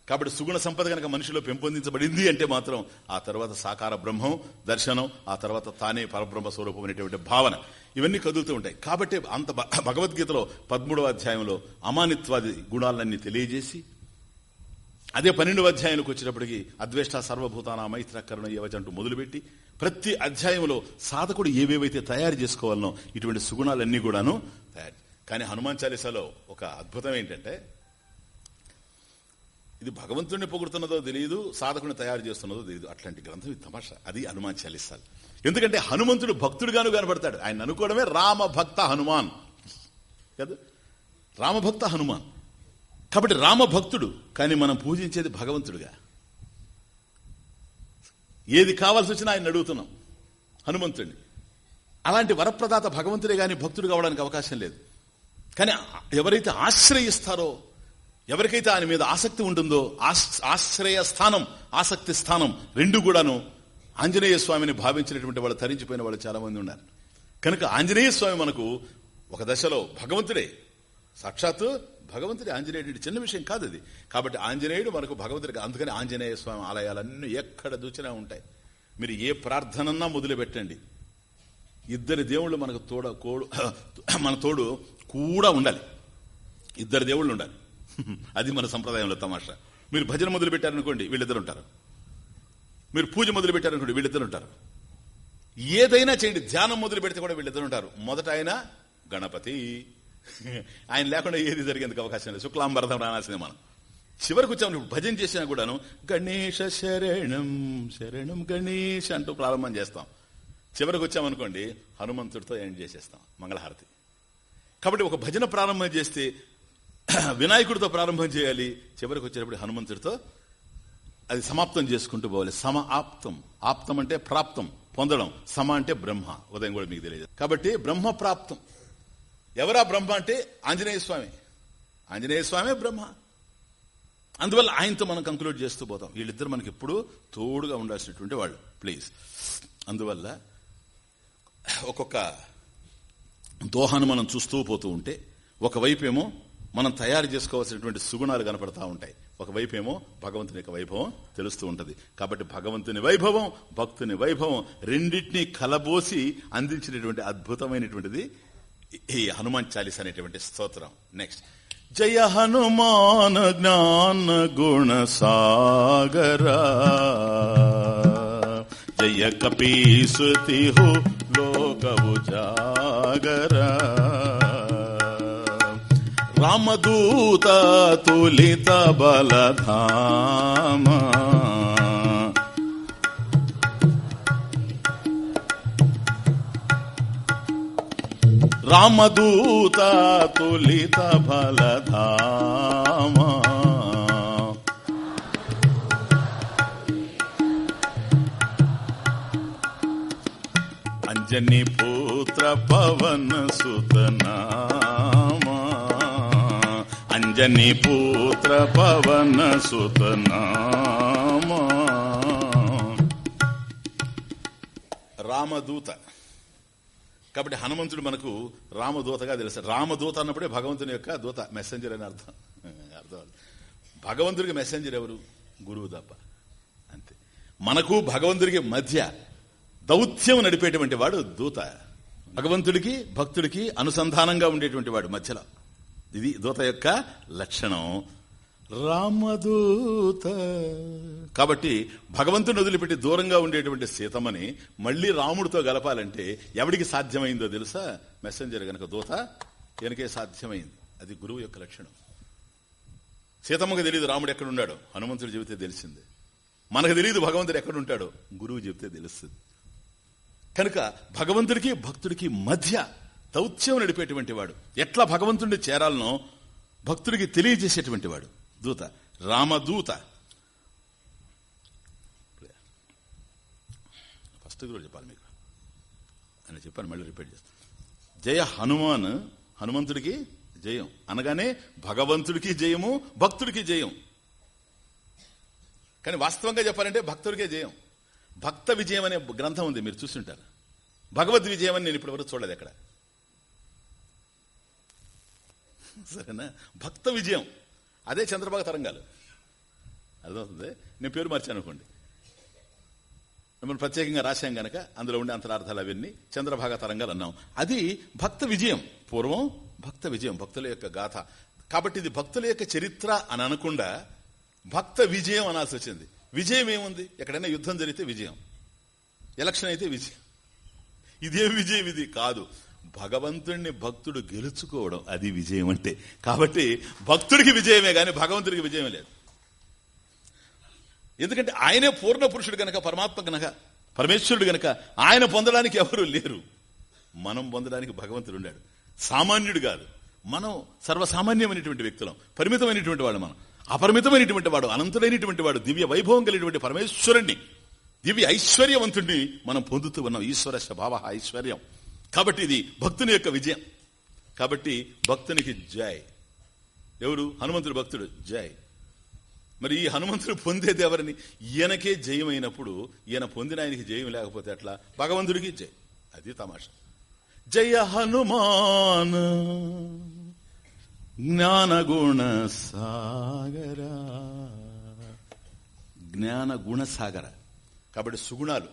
కాబట్టి సుగుణ సంపద కనుక మనిషిలో పెంపొందించబడింది అంటే మాత్రం ఆ తర్వాత సాకార బ్రహ్మం దర్శనం ఆ తర్వాత తానే పరబ్రహ్మ స్వరూపం అనేటువంటి భావన. ఇవన్నీ కదులుతూ ఉంటాయి. కాబట్టి అంత భగవద్గీతలో పదమూడవ అధ్యాయంలో అమానిత్వాది గుణాలన్నీ తెలియజేసి అదే పన్నెండవ అధ్యాయానికి వచ్చేటప్పటికి అద్వేష్ట సర్వభూతాన మైత్ర కరుణ యవచంటూ మొదలుపెట్టి ప్రతి అధ్యాయంలో సాధకుడు ఏవేవైతే తయారు చేసుకోవాలనో ఇటువంటి సుగుణాలన్నీ కూడాను తయారు కానీ హనుమాన్ చాలీసాలో ఒక అద్భుతం ఏంటంటే ఇది భగవంతుడిని పొగుడుతున్నదో తెలియదు సాధకుని తయారు చేస్తున్నదో తెలియదు. అట్లాంటి గ్రంథం ఇది తమాష. అది హనుమాన్ చాలీసాలు ఎందుకంటే హనుమంతుడు భక్తుడుగాను కనబడతాడు. ఆయన అనుకోవడమే రామభక్త హనుమాన్. కదా రామభక్త హనుమాన్. కాబట్టి రామభక్తుడు కానీ మనం పూజించేది భగవంతుడుగా. ఏది కావాల్సి వచ్చినా ఆయన అడుగుతున్నాం. హనుమంతుడిని అలాంటి వరప్రదాత భగవంతుడే కానీ భక్తుడు కావడానికి అవకాశం లేదు. కానీ ఎవరైతే ఆశ్రయిస్తారో ఎవరికైతే ఆయన మీద ఆసక్తి ఉంటుందో ఆశ్- ఆశ్రయ స్థానం ఆసక్తి స్థానం రెండు కూడాను ఆంజనేయ స్వామిని భావించినటువంటి వాళ్ళు తరించిపోయిన వాళ్ళు చాలా మంది ఉన్నారు. కనుక ఆంజనేయ స్వామి మనకు ఒక దశలో భగవంతుడే. సాక్షాత్తు భగవంతుడి ఆంజనేయుడి చిన్న విషయం కాదు అది. కాబట్టి ఆంజనేయుడు మనకు భగవంతుడికి అందుకని ఆంజనేయ స్వామి ఆలయాలన్నీ ఎక్కడ దూచినా ఉంటాయి. మీరు ఏ ప్రార్థనన్నా మొదలుపెట్టండి. ఇద్దరు ఇద్దరి దేవుళ్ళు మనకు తోడ కోడు [COUGHS] మన తోడు కూడా ఉండాలి. ఇద్దరు దేవుళ్ళు ఉండాలి. [LAUGHS] అది మన సంప్రదాయంలో తమాషా. మీరు భజన మొదలు పెట్టారనుకోండి వీళ్ళిద్దరు ఉంటారు. మీరు పూజ మొదలు పెట్టారనుకోండి వీళ్ళిద్దరు ఉంటారు. ఏదైనా చేయండి ధ్యానం మొదలు పెడితే కూడా వీళ్ళిద్దరు ఉంటారు. మొదట ఆయన గణపతి ఆయన లేకుండా ఏది జరిగేందుకు అవకాశం లేదు. శుక్లాంబరథం రానాల్సిందే మనం చివరికి వచ్చాము భజన చేసినా కూడాను గణేష శరణం శరణం గణేష్ అంటూ ప్రారంభం చేస్తాం. చివరికి వచ్చామనుకోండి హనుమంతుడితో ఎండ్ చేసేస్తాం? మంగళహారతి. కాబట్టి ఒక భజన ప్రారంభం చేస్తే వినాయకుడితో ప్రారంభం చేయాలి. చివరికి వచ్చేటప్పుడు హనుమంతుడితో అది సమాప్తం చేసుకుంటూ పోవాలి. సమ ఆప్తం. ఆప్తం అంటే ప్రాప్తం పొందడం. సమ అంటే బ్రహ్మ. ఉదయం కూడా మీకు తెలియదు. కాబట్టి బ్రహ్మ ప్రాప్తం. ఎవరా బ్రహ్మ అంటే ఆంజనేయ స్వామి. ఆంజనేయ స్వామి బ్రహ్మ. అందువల్ల ఆయనతో మనం కంక్లూడ్ చేస్తూ పోతాం. వీళ్ళిద్దరు మనకి ఎప్పుడు తోడుగా ఉండాల్సినటువంటి వాళ్ళు. ప్లీజ్ అందువల్ల ఒక్కొక్క దోహాన్ని మనం చూస్తూ పోతూ ఉంటే ఒకవైపేమో మనం తయారు చేసుకోవాల్సినటువంటి సుగుణాలు కనపడతా ఉంటాయి. ఒకవైపేమో భగవంతుని యొక్క వైభవం తెలుస్తూ ఉంటది. కాబట్టి భగవంతుని వైభవం భక్తుని వైభవం రెండింటినీ కలబోసి అందించినటువంటి అద్భుతమైనటువంటిది ఈ హనుమాన్ చాలీస్ అనేటువంటి స్తోత్రం. నెక్స్ట్ జయ హనుమాన్ జ్ఞాన గుణ సాగరా. జయ కపీసుతి లోకవు లోక రామదూత తులిత బలధామా. రామదూత తులిత ఫలధామ అంజని పుత్ర పవన సుతనామ అంజని పుత్ర పవన సుతనామా రామదూత కాబట్టి హనుమంతుడు మనకు రామదూతగా తెలుసు. రామదూత అన్నప్పుడే భగవంతుని యొక్క దూత మెసెంజర్ అని అర్థం. అర్థం భగవంతుడికి మెసెంజర్ ఎవరు? గురువు తప్ప. అంతే. మనకు భగవంతుడికి మధ్య దౌత్యం నడిపేటువంటి వాడు దూత. భగవంతుడికి భక్తుడికి అనుసంధానంగా ఉండేటువంటి వాడు మధ్యలో. ఇది దూత యొక్క లక్షణం. రామదూత. కాబట్టి భగవంతుని వదిలిపెట్టి దూరంగా ఉండేటువంటి సీతమ్మని మళ్ళీ రాముడితో గలపాలంటే ఎవడికి సాధ్యమైందో తెలుసా? మెసెంజర్ గనక దూత వెనకే సాధ్యమైంది. అది గురువు యొక్క లక్షణం. సీతమ్మకు తెలియదు రాముడు ఎక్కడున్నాడో. హనుమంతుడు చెబితే తెలిసింది. మనకు తెలియదు భగవంతుడు ఎక్కడుంటాడో. గురువు చెబితే తెలుస్తుంది. కనుక భగవంతుడికి భక్తుడికి మధ్య దౌత్యం నడిపేటువంటి వాడు. ఎట్లా భగవంతుడిని చేరాలనో భక్తుడికి తెలియజేసేటువంటి వాడు. దూత రామదూత ఫస్ట్ కూడా చెప్పాలి మీకు. అని చెప్పాను మళ్ళీ రిపీట్ చేస్తాను జయ హనుమాన్ హనుమంతుడికి జయం. అనగానే భగవంతుడికి జయము భక్తుడికి జయం. కానీ వాస్తవంగా చెప్పాలంటే భక్తుడికే జయం. భక్త విజయం అనే గ్రంథం ఉంది మీరు చూస్తుంటారు. భగవద్ విజయం అని నేను ఇప్పటివరకు చూడలేదు ఎక్కడ. సరేనా? భక్త విజయం. అదే చంద్రబాబు తరంగాలు. అర్థమవుతుంది? నేను పేరు మార్చాను అనుకోండి మనం ప్రత్యేకంగా రాశాం గనక అందులో ఉండే అంతరార్థాలు అవన్నీ చంద్రభాగ తరంగాలు అన్నాం. అది భక్త విజయం. పూర్వం భక్త విజయం భక్తుల యొక్క గాథ. కాబట్టి ఇది భక్తుల యొక్క చరిత్ర అని అనకుండా భక్త విజయం అనాల్సి వచ్చింది. విజయం ఏముంది? ఎక్కడైనా యుద్ధం జరిగితే విజయం. ఎలక్షన్ అయితే విజయం. ఇదే విజయం ఇది? కాదు. భగవంతుడిని భక్తుడు గెలుచుకోవడం అది విజయం అంటే. కాబట్టి భక్తుడికి విజయమే గాని భగవంతుడికి విజయమే లేదు. ఎందుకంటే ఆయనే పూర్ణ పురుషుడు గనక పరమాత్మ గనక పరమేశ్వరుడు గనక ఆయన పొందడానికి ఎవరు లేరు. మనం పొందడానికి భగవంతుడు ఉన్నాడు సామాన్యుడు కాదు. మనం సర్వసామాన్యమైనటువంటి వ్యక్తులం. పరిమితమైనటువంటి వాడు మనం. అపరిమితమైనటువంటి వాడు అనంతుడైనటువంటి వాడు దివ్య వైభవం కలిగినటువంటి పరమేశ్వరుణ్ణి దివ్య ఐశ్వర్యవంతుణ్ణి మనం పొందుతూ ఉన్నాం. ఈశ్వర స్వభావ ఐశ్వర్యం. కాబట్టి ఇది భక్తుని యొక్క విజయం. కాబట్టి భక్తునికి జై. ఎవరు? హనుమంతుడు భక్తుడు. జై. మరి ఈ హనుమంతుడు పొందేది ఎవరిని ఈయనకే జయం అయినప్పుడు ఈయన పొందిన ఆయనకి జయం లేకపోతే అట్లా భగవంతుడికి జై. అది తమాషా. జయ హనుమాన్ జ్ఞానగుణ సాగర. జ్ఞాన గుణ సాగర. కాబట్టి సుగుణాలు.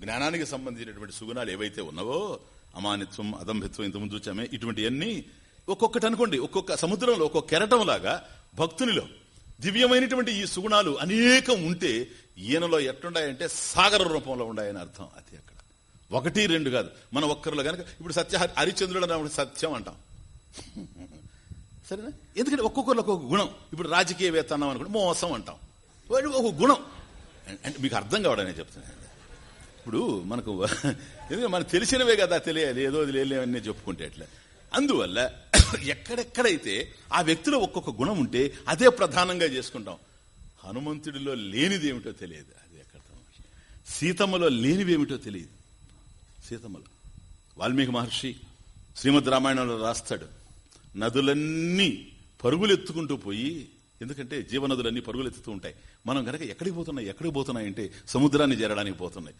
జ్ఞానానికి సంబంధించినటువంటి సుగుణాలు ఏవైతే ఉన్నావో అమానిత్వం అదంభిత్వం ఇంతకుముందు చూచామే. ఇటువంటివన్నీ ఒక్కొక్కటి అనుకోండి ఒక్కొక్క సముద్రంలో ఒక్కొక్క కెరటం లాగా భక్తునిలో దివ్యమైనటువంటి ఈ సుగుణాలు అనేకం ఉంటే ఈయనలో ఎట్లుండాయంటే సాగర రూపంలో ఉండాయని అర్థం అది అక్కడ. ఒకటి రెండు కాదు. మన ఒక్కరిలో కనుక ఇప్పుడు సత్య హరిచంద్రుడు అన్నప్పుడు సత్యం అంటాం. [LAUGHS] సరేనా? ఎందుకంటే ఒక్కొక్కరు ఒక్కొక్క గుణం. ఇప్పుడు రాజకీయవేత్త అన్నాం అనుకుంటే మోసం అంటాం. ఒక గుణం. అంటే మీకు అర్థం కావడం చెప్తున్నాను. ఇప్పుడు మనకు [LAUGHS] ఎందుకంటే మనకు తెలిసినవే కదా తెలియాలి ఏదో లేని చెప్పుకుంటే అట్లా. అందువల్ల [COUGHS] ఎక్కడెక్కడైతే ఆ వ్యక్తిలో ఒక్కొక్క గుణం ఉంటే అదే ప్రధానంగా చేసుకుంటాం. హనుమంతుడిలో లేనిది ఏమిటో తెలియదు. అది ఎక్కడ సీతమ్మలో లేనివేమిటో తెలియదు. సీతమ్మలో. వాల్మీకి మహర్షి శ్రీమద్ రామాయణంలో రాస్తాడు. నదులన్నీ పరుగులెత్తుకుంటూ పోయి ఎందుకంటే జీవనదులన్నీ పరుగులెత్తుతూ ఉంటాయి. మనం కనుక ఎక్కడికి పోతున్నాయి ఎక్కడికి పోతున్నాయి అంటే సముద్రాన్ని చేరడానికి పోతున్నాయి.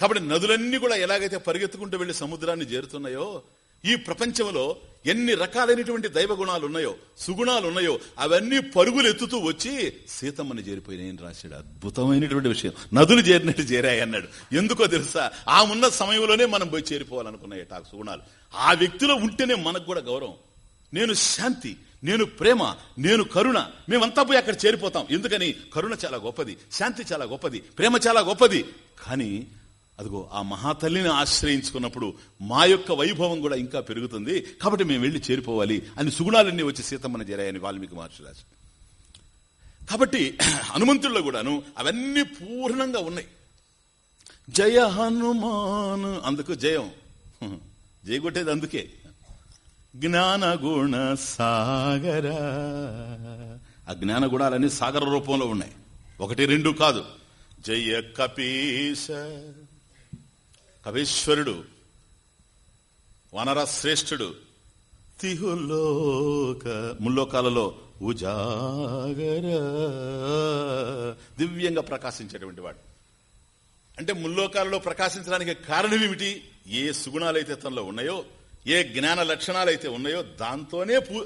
కాబట్టి నదులన్నీ కూడా ఎలాగైతే పరిగెత్తుకుంటూ వెళ్ళి సముద్రాన్ని చేరుతున్నాయో ఈ ప్రపంచంలో ఎన్ని రకాలైనటువంటి దైవ గుణాలు ఉన్నాయో సుగుణాలు ఉన్నాయో అవన్నీ పరుగులు ఎత్తుతూ వచ్చి సీతమ్మని చేరిపోయినాయని రాశాడు. అద్భుతమైనటువంటి విషయం. నదులు చేరినట్టు చేరాయి అన్నాడు. ఎందుకో తెలుసా? ఆ ఉన్న సమయంలోనే మనం పోయి చేరిపోవాలనుకున్నాయి ఆ సుగుణాలు. ఆ వ్యక్తిలో ఉంటేనే మనకు కూడా గౌరవం. నేను శాంతి నేను ప్రేమ నేను కరుణ. మేమంతా పోయి అక్కడ చేరిపోతాం. ఎందుకని? కరుణ చాలా గొప్పది శాంతి చాలా గొప్పది ప్రేమ చాలా గొప్పది. కానీ అదిగో ఆ మహాతల్లిని ఆశ్రయించుకున్నప్పుడు మా యొక్క వైభవం కూడా ఇంకా పెరుగుతుంది. కాబట్టి మేము వెళ్ళి చేరిపోవాలి అని సుగుణాలన్నీ వచ్చి సీతమ్మని చేరాయని వాల్మీకి మహర్షి రాసి కాబట్టి [CLEARS THROAT] హనుమంతుల్లో కూడాను అవన్నీ పూర్ణంగా ఉన్నాయి. జయ హనుమాన్ అందుకు జయం. [LAUGHS] జయ కొట్టేది అందుకే. జ్ఞాన గుణ సాగర. ఆ జ్ఞాన గుణాలన్నీ సాగర రూపంలో ఉన్నాయి. ఒకటి రెండు కాదు. జయ కపీశ. కవీశ్వరుడు వనర శ్రేష్ఠుడు తిహులోక ముల్లోకాలలో ఉజాగర దివ్యంగా ప్రకాశించేటువంటి వాడు. అంటే ముల్లోకాలలో ప్రకాశించడానికి కారణం ఏమిటి ఏ సుగుణాలైతే తనలో ఉన్నాయో ఏ జ్ఞాన లక్షణాలైతే ఉన్నాయో దాంతోనే పూ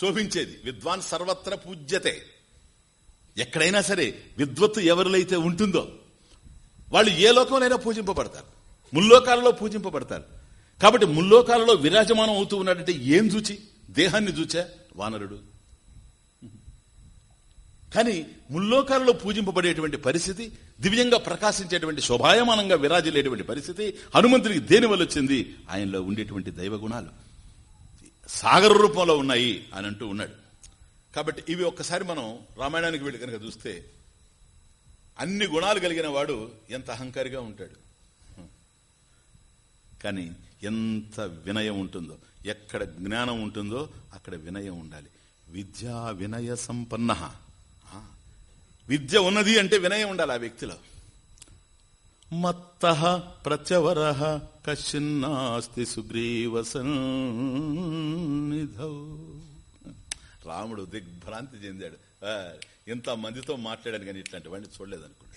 శోభించేది. విద్వాన్ సర్వత్ర పూజ్యతే. ఎక్కడైనా సరే విద్వత్తు ఎవరిలైతే ఉంటుందో వాళ్ళు ఏ లోకంలోనైనా పూజింపబడతారు. ముల్లోకాలలో పూజింపబడతారు. కాబట్టి ముల్లోకాలలో విరాజమానం అవుతూ ఉన్నాడంటే ఏం చూచి? దేహాన్ని చూచా? వానరుడు. కానీ ముల్లోకాలలో పూజింపబడేటువంటి పరిస్థితి దివ్యంగా ప్రకాశించేటువంటి శోభాయమానంగా విరాజిల్లేటువంటి పరిస్థితి హనుమంతుడికి దేని వల్ల వచ్చింది? ఆయనలో ఉండేటువంటి దైవ గుణాలు సాగర రూపంలో ఉన్నాయి అని అంటూ ఉన్నాడు. కాబట్టి ఇవి ఒక్కసారి మనం రామాయణానికి వెళ్ళి కనుక చూస్తే అన్ని గుణాలు కలిగిన వాడు ఎంత అహంకారిగా ఉంటాడు. కానీ ఎంత వినయం ఉంటుందో ఎక్కడ జ్ఞానం ఉంటుందో అక్కడ వినయం ఉండాలి. విద్యా వినయ సంపన్న. విద్య ఉన్నది అంటే వినయం ఉండాలి ఆ వ్యక్తిలో. మత్త ప్రత్యవర కశ్చిన్నాస్తి సుగ్రీవ రాముడు దిగ్భ్రాంతి చెందాడు. ఇంత మందితో మాట్లాడాను కానీ ఇట్లాంటి వాడిని చూడలేదనుకోండి.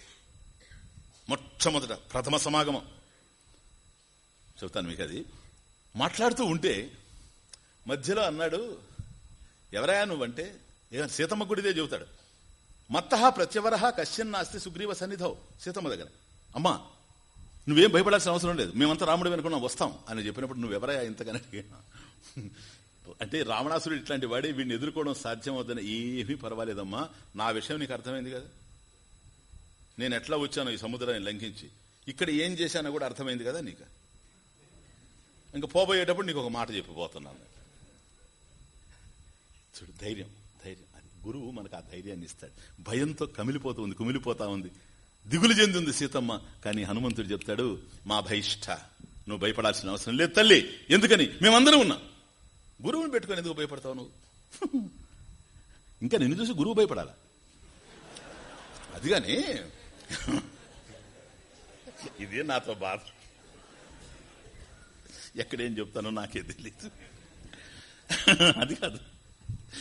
మొట్టమొదట ప్రథమ సమాగమం. చెబుతాను మీకు అది. మాట్లాడుతూ ఉంటే మధ్యలో అన్నాడు ఎవరయా నువ్వంటే? సీతమ్మ గుడిదే చెబుతాడు. మత్త ప్రత్యవరహ కశ్యన్ నాస్తి సుగ్రీవ సన్నిధవు సీతమ్మ దగ్గర. అమ్మా నువ్వేం భయపడాల్సిన అవసరం లేదు. మేమంతా రాముడు వెనుకున్నాం వస్తాం. అని చెప్పినప్పుడు నువ్వెవరయా ఇంతకన్నా [LAUGHS] అంటే రావణాసురుడు ఇట్లాంటి వాడే వీడిని ఎదుర్కోవడం సాధ్యం అవుతుందని ఏమీ పర్వాలేదమ్మా. నా విషయం నీకు అర్థమైంది కదా? నేను ఎట్లా వచ్చాను ఈ సముద్రాన్ని లంఘించి. ఇక్కడ ఏం చేశానో కూడా అర్థమైంది కదా నీకు? ఇంకా పోబోయేటప్పుడు నీకు ఒక మాట చెప్పిపోతున్నాను. చూడు ధైర్యం ధైర్యం. అది గురువు మనకు ఆ ధైర్యాన్ని ఇస్తాడు. భయంతో కమిలిపోతూ ఉంది కుమిలిపోతా ఉంది. దిగులు చెందింది సీతమ్మ. కానీ హనుమంతుడు చెప్తాడు మా భయిష్ట నువ్వు భయపడాల్సిన అవసరం లేదు తల్లి. ఎందుకని? మేమందరం ఉన్నాం. గురువుని పెట్టుకొని ఎందుకు భయపడతావు నువ్వు? [LAUGHS] ఇంకా నిన్ను చూసి గురువు భయపడాలా? అది కానీ ఇదే నాతో బాధ. ఎక్కడేం చెప్తానో నాకే తెలియదు అది కాదు.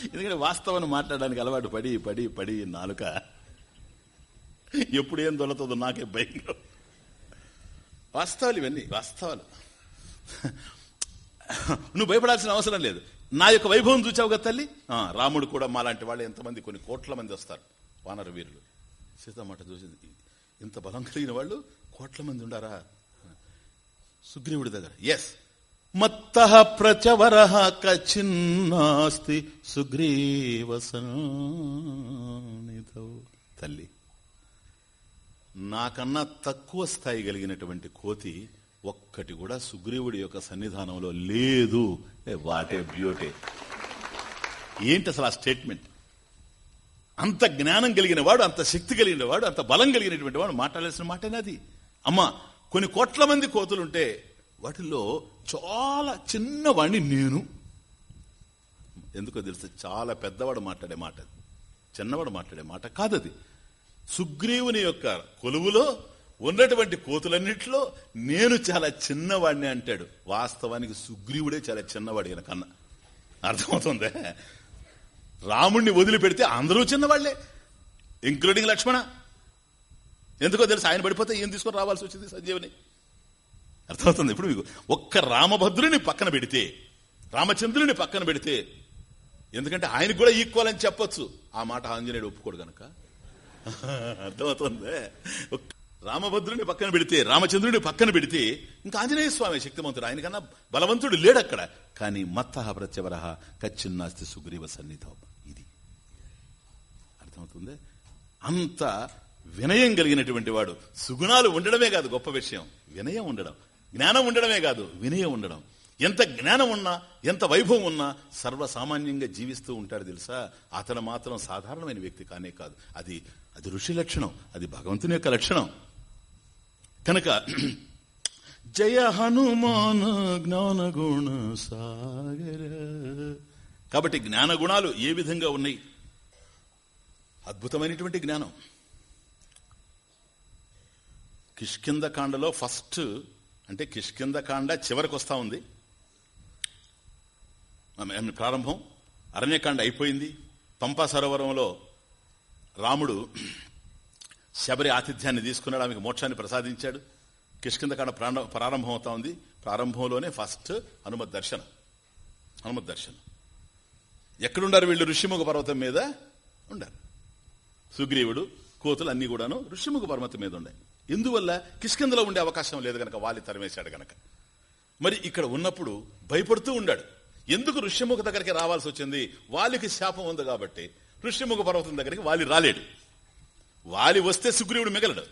ఎందుకంటే వాస్తవాన్ని మాట్లాడడానికి అలవాటు పడి పడి పడి నాలుక ఎప్పుడేం దొలతుందో నాకే భయంగా వాస్తవాలు ఇవన్నీ వాస్తవాలు. నువ్వు భయపడాల్సిన అవసరం లేదు. నా యొక్క వైభవం చూచావు కదా తల్లి? ఆ, రాముడు కూడా మాలాంటి వాళ్ళు ఎంతమంది కొన్ని కోట్ల మంది వస్తారు వానర వీరులు. సీతమాట చూసింది. ఇంత బలం కలిగిన వాళ్ళు కోట్ల మంది ఉండారా? సుగ్రీవుడి దగ్గర. ఎస్ మత్త ప్రచవర కచిన్నాస్తి సుగ్రీవ తల్లి నాకన్నా తక్కువ స్థాయి కలిగినటువంటి కోతి ఒక్కటి కూడా సుగ్రీవుడి యొక్క సన్నిధానంలో లేదు. What a beauty. ఏంటి అసలు ఆ స్టేట్మెంట్? అంత జ్ఞానం కలిగిన వాడు అంత శక్తి కలిగిన వాడు అంత బలం కలిగినటువంటి వాడు మాట్లాడాల్సిన మాటేనా అది? అమ్మా కొన్ని కోట్ల మంది కోతులుంటే వాటిల్లో చాలా చిన్నవాణ్ణి నేను. ఎందుకో తెలుసు చాలా పెద్దవాడు మాట్లాడే మాట చిన్నవాడు మాట్లాడే మాట కాదది. సుగ్రీవుని యొక్క కొలువులో ఉన్నటువంటి కోతులన్నిట్లో నేను చాలా చిన్నవాడిని అంటాడు. వాస్తవానికి సుగ్రీవుడే చాలా చిన్నవాడు ఈయన కన్నా. అర్థమవుతుందే? రాముణ్ణి వదిలిపెడితే అందరూ చిన్నవాళ్ళే ఇంక్లూడింగ్ లక్ష్మణ. ఎందుకో తెలుసు ఆయన పడిపోతే ఏం తీసుకొని రావాల్సి వచ్చింది సంజీవని? అర్థమవుతుంది? ఇప్పుడు మీకు ఒక్క రామభద్రుని పక్కన పెడితే రామచంద్రుని పక్కన పెడితే ఎందుకంటే ఆయనకు కూడా ఈక్వల్ అని చెప్పొచ్చు. ఆ మాట ఆంజనేయుడు ఒప్పుకోడు గనక. అర్థమవుతుంది? రామభద్రుని పక్కన పెడితే రామచంద్రుని పక్కన పెడితే ఇంకా ఆంజనేయ స్వామి శక్తిమంతుడు ఆయనకన్నా బలవంతుడు లేడు అక్కడ. కానీ మత్త ప్రత్యవర కచ్చిన్నాస్తి సుగ్రీవ సన్నిధం. ఇది. అర్థమవుతుంది? అంత వినయం కలిగినటువంటి వాడు. సుగుణాలు ఉండడమే కాదు గొప్ప విషయం. వినయం ఉండడం. జ్ఞానం ఉండడమే కాదు వినయం ఉండడం. ఎంత జ్ఞానం ఉన్నా ఎంత వైభవం ఉన్నా సర్వసామాన్యంగా జీవిస్తూ ఉంటాడు తెలుసా? అతను మాత్రం సాధారణమైన వ్యక్తి కానే కాదు. అది అది ఋషి లక్షణం అది భగవంతుని యొక్క లక్షణం. కనుక జయ హనుమాన జ్ఞానగుణ సాగర. కాబట్టి జ్ఞాన గుణాలు ఏ విధంగా ఉన్నాయి? అద్భుతమైనటువంటి జ్ఞానం. కిష్కింద కాండలో ఫస్ట్ అంటే కిష్కింద కాండ చివరికి వస్తూ ఉంది. ప్రారంభం అరణ్యకాండ అయిపోయింది. పంపా సరోవరంలో రాముడు శబరి ఆతిథ్యాన్ని తీసుకున్నాడు. ఆమెకు మోక్షాన్ని ప్రసాదించాడు. కిష్కిందకాండ ప్రాణ ప్రారంభం అవుతా ఉంది. ప్రారంభంలోనే ఫస్ట్ హనుమత్ దర్శనం. హనుమత్ దర్శనం. ఎక్కడున్నారు వీళ్ళు? ఋషిముఖ పర్వతం మీద ఉండారు. సుగ్రీవుడు కోతులు అన్ని కూడాను ఋషిముఖ పర్వతం మీద ఉన్నాయి. ఎందువల్ల కిష్కందలో ఉండే అవకాశం లేదు గనక వాలి తరిమేశాడు గనక. మరి ఇక్కడ ఉన్నప్పుడు భయపడుతూ ఉండాడు. ఎందుకు ఋష్యముఖ దగ్గరికి రావాల్సి వచ్చింది? వాలికి శాపం ఉంది కాబట్టి ఋష్యముఖ పర్వతం దగ్గరికి వాలి రాలేడు. వాలి వస్తే సుగ్రీవుడు మిగలడు.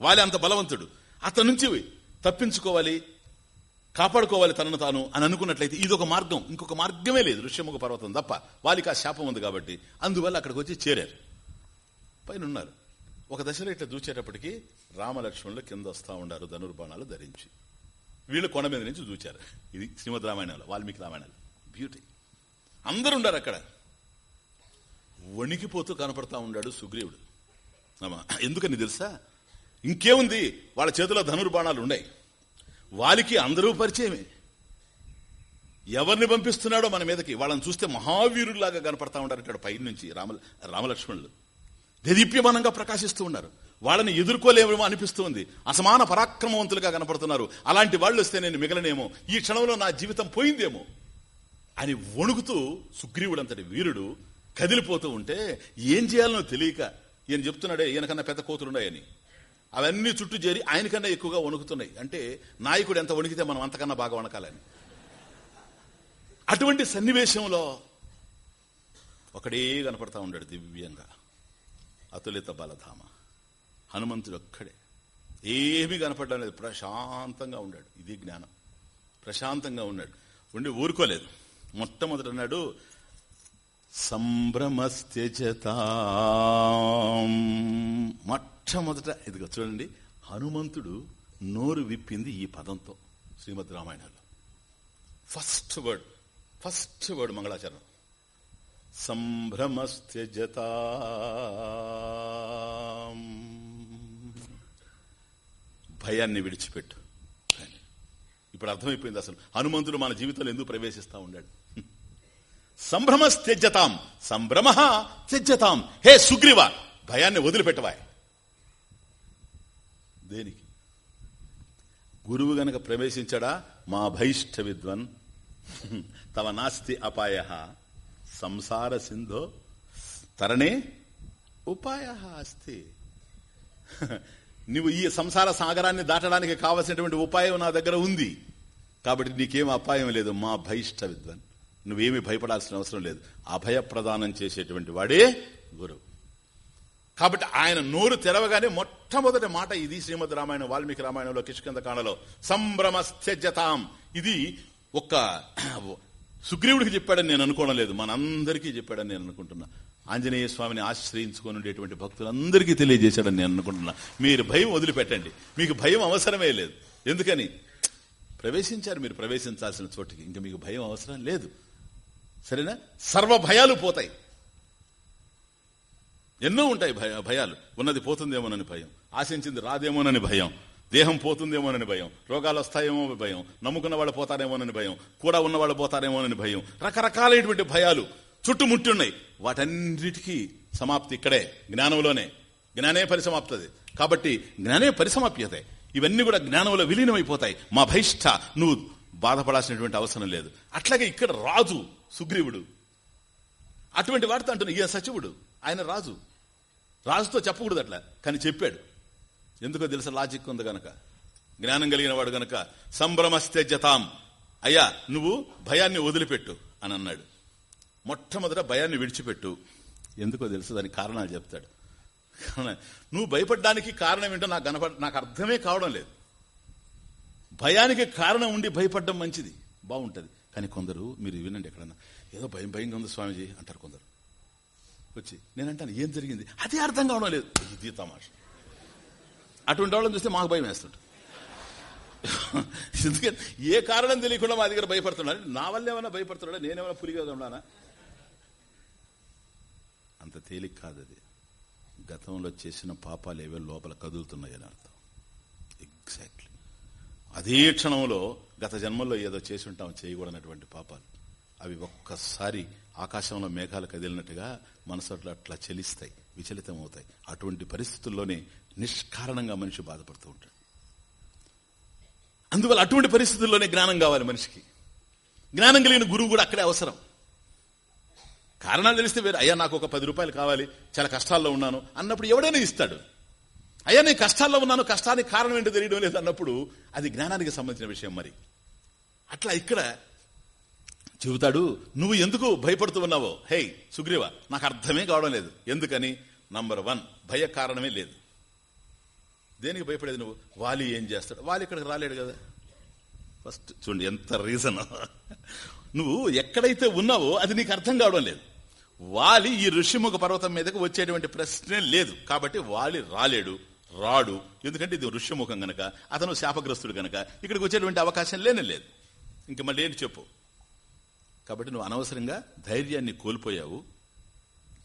వాలి అంత బలవంతుడు. అతని నుంచి తప్పించుకోవాలి కాపాడుకోవాలి తనను తాను అని అనుకున్నట్లయితే ఇది ఒక మార్గం. ఇంకొక మార్గమే లేదు ఋష్యముఖ పర్వతం తప్ప. వాలికి ఆ శాపం ఉంది కాబట్టి అందువల్ల అక్కడికి వచ్చి చేరారు. పైన ఉన్నారు ఒక దశలో ఇట్లా దూచేటప్పటికి రామలక్ష్మణులు కింద వస్తా ఉండారు ధనుర్బాణాలు ధరించి. వీళ్ళు కొండ మీద నుంచి చూచారు ఇది శ్రీమద్ రామాయణంలో వాల్మీకి రామాయణాలు. బ్యూటీ అందరు ఉండారు అక్కడ. వణికిపోతూ కనపడతా ఉన్నాడు సుగ్రీవుడు. ఎందుకని తెలుసా? ఇంకేముంది? వాళ్ళ చేతిలో ధనుర్బాణాలు ఉన్నాయి. వాలికి అందరూ పరిచయమే. ఎవరిని పంపిస్తున్నాడో మన మీదకి? వాళ్ళని చూస్తే మహావీరుల్లాగా కనపడతా ఉంటారు ఇక్కడ పై నుంచి రామ రామలక్ష్మణులు. దేదీప్యమానంగా ప్రకాశిస్తూ ఉన్నారు. వాళ్ళని ఎదుర్కోలేమేమో అనిపిస్తుంది అసమాన పరాక్రమవంతులుగా కనపడుతున్నారు. అలాంటి వాళ్ళు వస్తే నేను మిగలనేమో. ఈ క్షణంలో నా జీవితం పోయిందేమో. అని వణుకుతూ సుగ్రీవుడంతటి వీరుడు కదిలిపోతూ ఉంటే ఏం చేయాలనో తెలియక ఈయన చెప్తున్నాడే ఈయనకన్నా పెద్ద కోతులున్నాయని అవన్నీ చుట్టూ చేరి ఆయనకన్నా ఎక్కువగా వణుకుతున్నాయి. అంటే నాయకుడు ఎంత వణికితే మనం అంతకన్నా బాగా వణకాలని. అటువంటి సన్నివేశంలో ఒకడే కనపడతా ఉన్నాడు దివ్యంగా. అతులిత బలధామ. హనుమంతుడు ఒక్కడే ఏమీ కనపడడం లేదు. ప్రశాంతంగా ఉన్నాడు. ఇది జ్ఞానం. ప్రశాంతంగా ఉన్నాడు. ఉండి ఊరుకోలేదు. మొట్టమొదట అన్నాడు సంభ్రమస్త్యజత మొట్టమొదట ఇదిగో చూడండి హనుమంతుడు నోరు విప్పింది ఈ పదంతో శ్రీమద్ రామాయణంలో ఫస్ట్ వర్డ్ ఫస్ట్ వర్డ్ మంగళాచరణం. సంభ్రమస్త్యజత. భయాన్ని విడిచిపెట్టు. ఇప్పుడు అర్థమైపోయింది అసలు. హనుమంతుడు మన జీవితంలో ఎందుకు ప్రవేశిస్తా ఉన్నాడు సంభ్రమ త్యజ్యతాం సంభ్రమ త్యజ్యతాం హే సుగ్రీవ భయాన్ని వదిలిపెట్టవా? దేనికి? గురువు గనక ప్రవేశించడా? మా భైష్ఠ విద్వన్. తవ నాస్తి అపాయ. సంసార సింధో తరణే ఉపాయ అస్తి. నువ్వు ఈ సంసార సాగరాన్ని దాటడానికి కావలసినటువంటి ఉపాయం నా దగ్గర ఉంది. కాబట్టి నీకేం అపాయం లేదు మా భయిష్ట విద్వన్. నువ్వేమి భయపడాల్సిన అవసరం లేదు. అభయ ప్రదానం చేసేటువంటి వాడే గురువు కాబట్టి ఆయన నోరు తెరవగానే మొట్టమొదటి మాట ఇది శ్రీమద్ రామాయణం వాల్మీకి రామాయణంలో కిష్కంద కాండలో సంభ్రమస్థ్యజతాం. ఇది ఒక్క సుగ్రీవుడికి చెప్పాడని నేను అనుకోవడం లేదు. మనందరికీ చెప్పాడని నేను అనుకుంటున్నా. ఆంజనేయ స్వామిని ఆశ్రయించుకొని ఉండేటువంటి భక్తులందరికీ తెలియజేశాడని నేను అనుకుంటున్నా. మీరు భయం వదిలిపెట్టండి. మీకు భయం అవసరమే లేదు. ఎందుకని? ప్రవేశించారు మీరు ప్రవేశించాల్సిన చోటికి. ఇంకా మీకు భయం అవసరం లేదు. సరేనా? సర్వ భయాలు పోతాయి. ఎన్నో ఉంటాయి భయ భయాలు. ఉన్నది పోతుందేమోనని భయం. ఆశించింది రాదేమోనని భయం. దేహం పోతుందేమోనని భయం రోగాలు వస్తాయేమో భయం నమ్ముకున్న వాళ్ళు పోతారేమోనని భయం కూడా ఉన్న వాళ్ళు పోతారేమోనని భయం రకరకాలైనటువంటి భయాలు చుట్టుముట్టున్నాయి. వాటన్నిటికీ సమాప్తి ఇక్కడే జ్ఞానంలోనే. జ్ఞానే పరిసమాప్తది. కాబట్టి జ్ఞానే పరిసమాప్యతే. ఇవన్నీ కూడా జ్ఞానంలో విలీనమైపోతాయి. మా భైష్ఠ నువ్వు బాధపడాల్సినటువంటి అవసరం లేదు. అట్లాగే ఇక్కడ రాజు సుగ్రీవుడు. అటువంటి వాడితో అంటున్నా ఈయన సచివుడు. ఆయన రాజు. రాజుతో చెప్పకూడదు అట్లా కానీ చెప్పాడు. ఎందుకో తెలుసు? లాజిక్ ఉంది గనక. జ్ఞానం కలిగిన వాడు గనక సంభ్రమస్తేజతాం అయ్యా నువ్వు భయాన్ని వదిలిపెట్టు అని అన్నాడు. మొట్టమొదట భయాన్ని విడిచిపెట్టు. ఎందుకో తెలుసు? దానికి కారణాలు చెప్తాడు. నువ్వు భయపడడానికి కారణం ఏంటో నాకు కనపడ నాకు అర్థమే కావడం లేదు. భయానికి కారణం ఉండి భయపడడం మంచిది. బాగుంటది కానీ కొందరు మీరు వినండి ఎక్కడన్నా ఏదో భయం భయంగా ఉంది స్వామీజీ అంటారు కొందరు. వచ్చి నేనంటాను ఏం జరిగింది? అదే అర్థం కావడం లేదు. ఇది తమాషా. అటువంటి వాళ్ళని చూస్తే మాకు భయం వేస్తుంట ఎందుకంటే ఏ కారణం తెలియకుండా మా దగ్గర భయపడుతున్నాడు. నా వల్ల ఏమైనా భయపడుతున్నాడా? నేనేమైనా పులిగా ఉన్నానా? అంత తేలిక కాదు అది. గతంలో చేసిన పాపాలు ఏవో లోపల కదులుతున్నాయని అర్థం. ఎగ్జాక్ట్లీ అదే క్షణంలో గత జన్మల్లో ఏదో చేసి ఉంటాం చేయకూడనటువంటి పాపాలు. అవి ఒక్కసారి ఆకాశంలో మేఘాలు కదిలినట్టుగా మనసు అట్లా చలిస్తాయి. విచలితం అవుతాయి అటువంటి పరిస్థితుల్లోనే నిష్కారణంగా మనిషి బాధపడుతూ ఉంటాడు. అందువల్ల అటువంటి పరిస్థితుల్లోనే జ్ఞానం కావాలి మనిషికి. జ్ఞానం కలిగిన గురువు కూడా అక్కడే అవసరం. కారణాలు తెలిస్తే వేరే. అయ్యా నాకు ఒక పది రూపాయలు కావాలి చాలా కష్టాల్లో ఉన్నాను అన్నప్పుడు ఎవడైనా ఇస్తాడు. అయ్యా నేను కష్టాల్లో ఉన్నాను కష్టానికి కారణం ఏంటో తెలియడం లేదు అన్నప్పుడు అది జ్ఞానానికి సంబంధించిన విషయం మరి. అట్లా ఇక్కడ చెబుతాడు నువ్వు ఎందుకు భయపడుతూ ఉన్నావో? హే సుగ్రీవ నాకు అర్థమే కావడం లేదు. ఎందుకని? నంబర్ వన్ భయ కారణమే లేదు. దేనికి భయపడేది నువ్వు? వాలి ఏం చేస్తాడు? వాలి ఇక్కడికి రాలేడు కదా. ఫస్ట్ చూడండి ఎంత రీజన్ నువ్వు ఎక్కడైతే ఉన్నావో అది నీకు అర్థం కావడం లేదు. వాలి ఈ ఋషిముఖ పర్వతం మీదకి వచ్చేటువంటి ప్రశ్నే లేదు. కాబట్టి వాలి రాలేడు రాడు. ఎందుకంటే ఇది ఋష్యముఖం గనక అతను శాపగ్రస్తుడు గనక ఇక్కడికి వచ్చేటువంటి అవకాశం లేనే లేదు. ఇంక మళ్ళీ ఏంటి చెప్పు? కాబట్టి నువ్వు అనవసరంగా ధైర్యాన్ని కోల్పోయావు.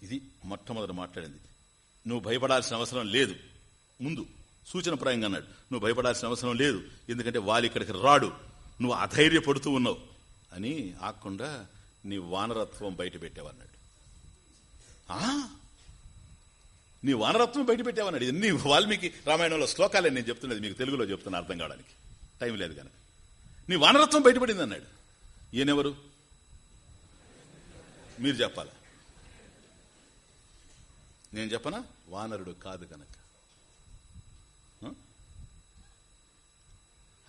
ఇది మొట్టమొదటి మాట్లాడింది. నువ్వు భయపడాల్సిన అవసరం లేదు. ముందు సూచనప్రాయంగా అన్నాడు. నువ్వు భయపడాల్సిన అవసరం లేదు. ఎందుకంటే వాళ్ళు ఇక్కడికి రాడు. నువ్వు అధైర్యపడుతూ ఉన్నావు అని ఆకుండా నీ వానరత్వం బయట పెట్టావన్నాడు ఆ? నీ వానరత్వం బయట పెట్టావన్నాడు ఎన్ని వాల్మీకి రామాయణంలో శ్లోకాలే నేను చెప్తున్నది. మీకు తెలుగులో చెప్తున్నా అర్థం కావడానికి. టైం లేదు కనుక నీ వానరత్వం బయటపడింది అన్నాడు. ఈయనెవరు? మీరు చెప్పాలి? నేను చెప్పనా? వానరుడు కాదు కనుక.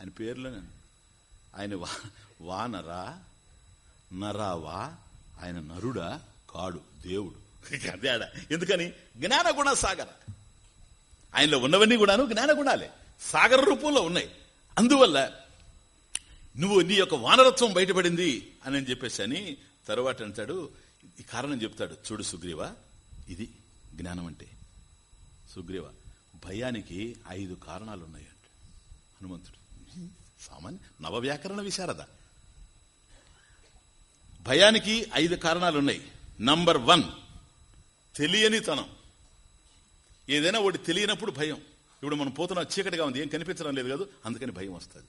ఆయన పేర్లోనే ఆయన వానరా నరావా ఆయన నరుడా కాడు దేవుడు. తేడా ఎందుకని? జ్ఞాన గుణ సాగర. ఆయనలో ఉన్నవన్నీ కూడాను జ్ఞాన గుణాలే. సాగర రూపంలో ఉన్నాయి. అందువల్ల నువ్వు నీ యొక్క వానరత్వం బయటపడింది అని చెప్పేసి అని తరువాత అంటాడు. ఈ కారణం చెప్తాడు. చూడు సుగ్రీవ ఇది జ్ఞానం అంటే? సుగ్రీవ భయానికి ఐదు కారణాలు ఉన్నాయి అంట హనుమంతుడు. సామాన్య నవవ్యాకరణ విశారద. భయానికి ఐదు కారణాలు ఉన్నాయి నంబర్ వన్ తెలియనితనం. ఏదైనా ఒకటి తెలియనప్పుడు భయం. ఇప్పుడు మనం పోతున్న చీకటిగా ఉంది ఏం కనిపించడం లేదు కాదు అందుకని భయం వస్తుంది.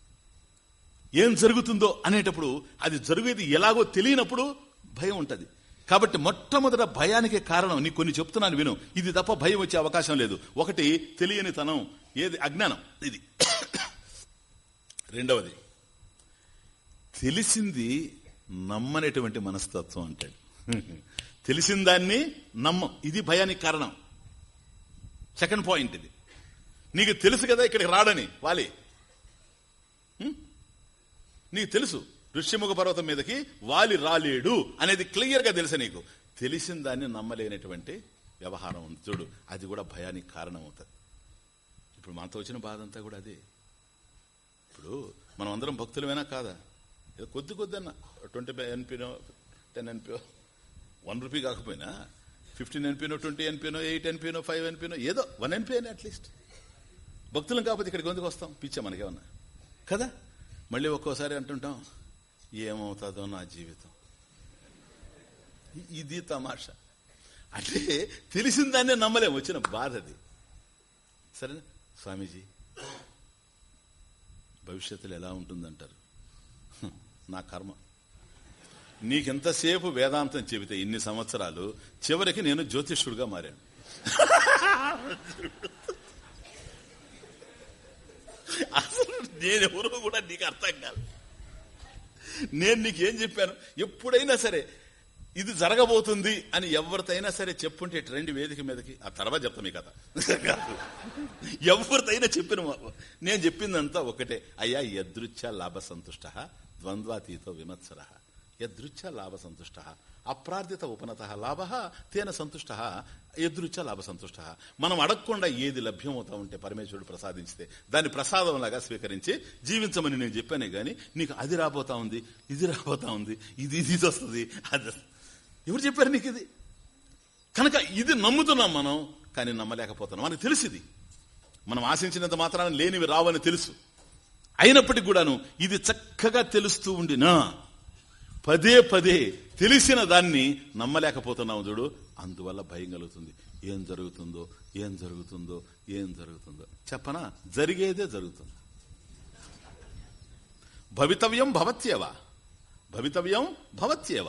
ఏం జరుగుతుందో అనేటప్పుడు అది జరిగేది ఎలాగో తెలియనప్పుడు భయం ఉంటుంది. కాబట్టి మొట్టమొదట భయానికి కారణం నీకు కొన్ని చెప్తున్నాను విను. ఇది తప్ప భయం వచ్చే అవకాశం లేదు. ఒకటి తెలియని తనం ఏది? అజ్ఞానం. ఇది. [COUGHS] రెండవది తెలిసింది నమ్మనేటువంటి మనస్తత్వం అంటాడు. [LAUGHS] తెలిసిన దాన్ని నమ్మం. ఇది భయానికి కారణం. సెకండ్ పాయింట్ ఇది. నీకు తెలుసు కదా ఇక్కడికి రాడని వాలి. నీకు తెలుసు. ఋష్యముఖ పర్వతం మీదకి వాలి రాలేడు అనేది క్లియర్గా తెలుసు నీకు? తెలిసిన దాన్ని నమ్మలేనటువంటి వ్యవహారం ఉంది. చూడు అది కూడా భయానికి కారణం అవుతుంది ఇప్పుడు మనతో వచ్చిన బాధ అంతా కూడా అదే. ఇప్పుడు మనం అందరం భక్తులమైనా కాదా? ఏదో కొద్ది కొద్ది అన్న ట్వంటీ ఎన్పీనో టెన్ ఎన్పీఓ వన్ రూపీ కాకపోయినా ఫిఫ్టీన్ ఎన్పీనో ట్వంటీ ఎన్పీనో ఎయిట్ ఎన్పీనో ఫైవ్ ఎన్పీనో ఏదో వన్ ఎన్పీ అని అట్లీస్ట్ భక్తులం కాకపోతే ఇక్కడికి ఎందుకు వస్తాం? పిచ్చా మనకేమన్నా. కదా? మళ్ళీ ఒక్కోసారి అంటుంటాం ఏమవుతుందో నా జీవితం ఇది తమాషా అంటే తెలిసిన దాన్నే నమ్మలేం వచ్చిన బాధ అది సరేనా స్వామీజీ భవిష్యత్తులో ఎలా ఉంటుందంటారు నా కర్మ నీకెంతసేపు వేదాంతం చెబితే ఇన్ని సంవత్సరాలు చివరికి నేను జ్యోతిష్యుడిగా మారాను అసలు నేనెవరో కూడా నీకు అర్థం కాదు నేను నీకేం చెప్పాను? ఎప్పుడైనా సరే ఇది జరగబోతుంది అని ఎవరితైనా సరే చెప్పుంటే ట్రెండ్ వేదిక మీదకి ఆ తర్వాత చెప్తా మీ కథ. ఎవరితైనా చెప్పిన నేను చెప్పిందంతా ఒకటే. అయ్యా యదృచ్ఛ లాభ సంతుష్ట ద్వంద్వాతీతో విమత్సర. యదృచ్ఛ లాభ సంతుష్ట. అప్రార్థిత ఉపనత లాభ తేన సంతుష్ట ఎదురుచ లాభ సంతుష్ట. మనం అడగకుండా ఏది లభ్యమవుతా ఉంటే పరమేశ్వరుడు ప్రసాదించితే దాన్ని ప్రసాదంలాగా స్వీకరించి జీవించమని నేను చెప్పానే గాని నీకు అది రాబోతా ఉంది ఇది రాబోతా ఉంది ఇది ఇది వస్తుంది. అది ఎవరు చెప్పారు నీకు ఇది? కనుక ఇది నమ్ముతున్నాం మనం కానీ నమ్మలేకపోతున్నాం. మనకు తెలిసిది. మనం ఆశించినంత మాత్రాన లేనివి రావని తెలుసు. అయినప్పటికీ కూడాను ఇది చక్కగా తెలుస్తూ ఉండినా పదే పదే తెలిసిన దాన్ని నమ్మలేకపోతున్నాం చూడు. అందువల్ల భయం కలుగుతుంది. ఏం జరుగుతుందో ఏం జరుగుతుందో ఏం జరుగుతుందో. చెప్పనా? జరిగేదే జరుగుతుంది. భవితవ్యం భవత్యవ? భవితవ్యం భవత్యేవ?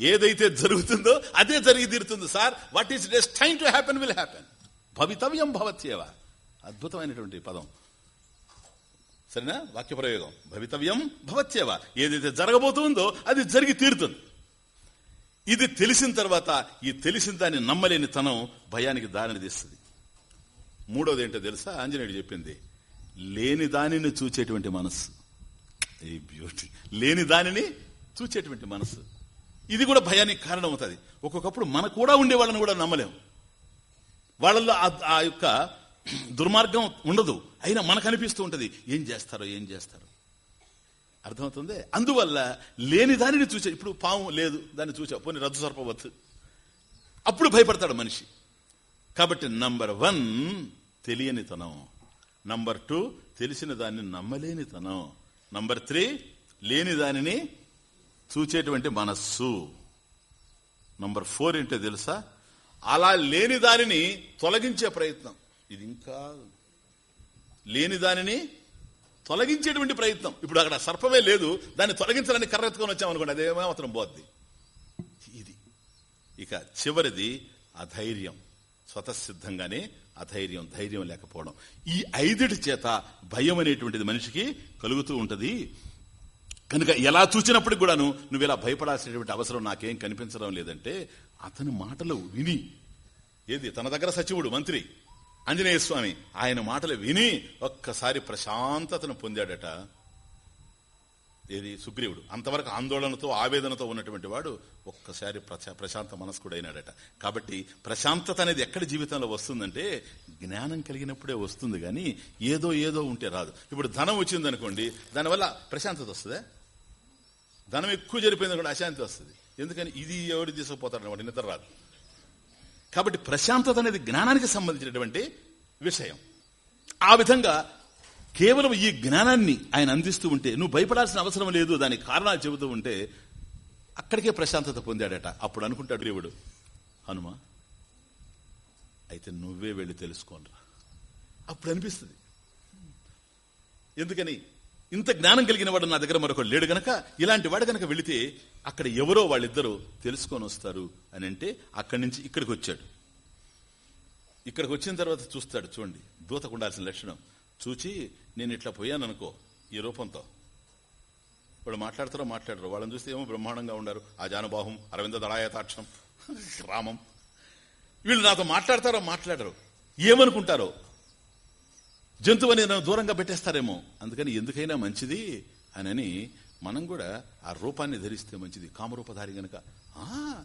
ఏదైతే జరుగుతుందో అదే జరిగి తీరుతుంది sir. What is time to happen will happen భవితవ్యం భవత్యేవ? అద్భుతమైనటువంటి పదం. సరేనా? వాక్య ప్రయోగం భవితవ్యం భవత్యేవ? ఏదైతే జరగబోతుందో అది జరిగి తీరుతుంది. ఇది తెలిసిన తర్వాత ఈ తెలిసిన దాన్ని నమ్మలేని తనం భయానికి దారిని తీస్తుంది. మూడోది ఏంటో తెలుసా? ఆంజనేయుడు చెప్పింది లేని దానిని చూచేటువంటి మనస్సు. ఈ బ్యూటీ లేని దానిని చూచేటువంటి మనస్సు. ఇది కూడా భయానికి కారణం అవుతుంది ఒక్కొక్కప్పుడు మన కూడా ఉండే వాళ్ళని కూడా నమ్మలేము వాళ్ళల్లో ఆ- ఆ యొక్క దుర్మార్గం ఉండదు. అయినా మనకు అనిపిస్తూ ఉంటది ఏం చేస్తారో ఏం చేస్తారో. అర్థమవుతుంది? అందువల్ల లేని దానిని చూసే ఇప్పుడు పాము లేదు దాన్ని చూసా పోనీ రద్దు సర్పవద్దు అప్పుడు భయపడతాడు మనిషి. కాబట్టి నంబర్ వన్ తెలియనితనం. నంబర్ టూ తెలిసిన దాన్ని నమ్మలేనితనం. నంబర్ త్రీ లేని దానిని చూచేటువంటి మనస్సు. నంబర్ ఫోర్ ఏంటో తెలుసా? అలా లేని దానిని తొలగించే ప్రయత్నం. ఇది ఇంకా లేని దానిని తొలగించేటువంటి ప్రయత్నం. ఇప్పుడు అక్కడ సర్పమే లేదు దాన్ని తొలగించాలని కర్రెత్తుకొని వచ్చామనుకోండి అదేమో మాత్రం పోద్ది. ఇది. ఇక చివరిది అధైర్యం. స్వతసిద్ధంగానే అధైర్యం ధైర్యం లేకపోవడం. ఈ ఐదుటి చేత భయం అనేటువంటిది మనిషికి కలుగుతూ ఉంటది. కనుక ఎలా చూసినప్పటికి కూడాను నువ్వు ఇలా భయపడాల్సినటువంటి అవసరం నాకేం కనిపించడం లేదంటే అతని మాటలు విని. ఏది? తన దగ్గర సచివుడు మంత్రి. ఆంజనేయ స్వామి ఆయన మాటలు విని ఒక్కసారి ప్రశాంతతను పొందాడట. ఏది? సుగ్రీవుడు. అంతవరకు ఆందోళనతో ఆవేదనతో ఉన్నటువంటి వాడు ఒక్కసారి ప్రశా- ప్రశాంత మనస్కుడైనాడట. కాబట్టి ప్రశాంతత అనేది ఎక్కడ జీవితంలో వస్తుందంటే జ్ఞానం కలిగినప్పుడే వస్తుంది కానీ ఏదో ఏదో ఉంటే రాదు. ఇప్పుడు ధనం వచ్చింది అనుకోండి దానివల్ల ప్రశాంతత వస్తుందా? ధనం ఎక్కువ జరిపోయింది కూడా అశాంతి వస్తుంది. ఎందుకని? ఇది ఎవరు తీసుకుపోతాడు వాడి నిద్ర రాదు. కాబట్టి ప్రశాంతత అనేది జ్ఞానానికి సంబంధించినటువంటి విషయం. ఆ విధంగా కేవలం ఈ జ్ఞానాన్ని ఆయన అందిస్తూ ఉంటే నువ్వు భయపడాల్సిన అవసరం లేదు దానికి కారణాలు చెబుతూ ఉంటే అక్కడికే ప్రశాంతత పొందాడట. అప్పుడు అనుకుంటాడు దేవుడు హనుమ అయితే నువ్వే వెళ్ళి తెలుసుకోనరా. అప్పుడు అనిపిస్తుంది. ఎందుకని? ఇంత జ్ఞానం కలిగిన వాడు నా దగ్గర మరొకడు లేడు గనక ఇలాంటి వాడు గనక వెళితే అక్కడ ఎవరో వాళ్ళిద్దరూ తెలుసుకొని వస్తారు అని అంటే అక్కడి నుంచి ఇక్కడికి వచ్చాడు. ఇక్కడికి వచ్చిన తర్వాత చూస్తాడు చూడండి దూతకు ఉండాల్సిన లక్షణం. చూచి నేను ఇట్లా పోయాను అనుకో ఈ రూపంతో. వాళ్ళు మాట్లాడతారో మాట్లాడరు. వాళ్ళని చూస్తే ఏమో బ్రహ్మాండంగా ఉండారు. ఆ జానుబాహం అరవింద దళాయతాక్షం [LAUGHS] రామం. వీళ్ళు నాతో మాట్లాడతారో మాట్లాడరు. ఏమనుకుంటారో జంతువు అనేది దూరంగా పెట్టేస్తారేమో. అందుకని ఎందుకైనా మంచిది అని మనం కూడా ఆ రూపాన్ని ధరిస్తే మంచిది. కామరూపధారి గనక. ఆ,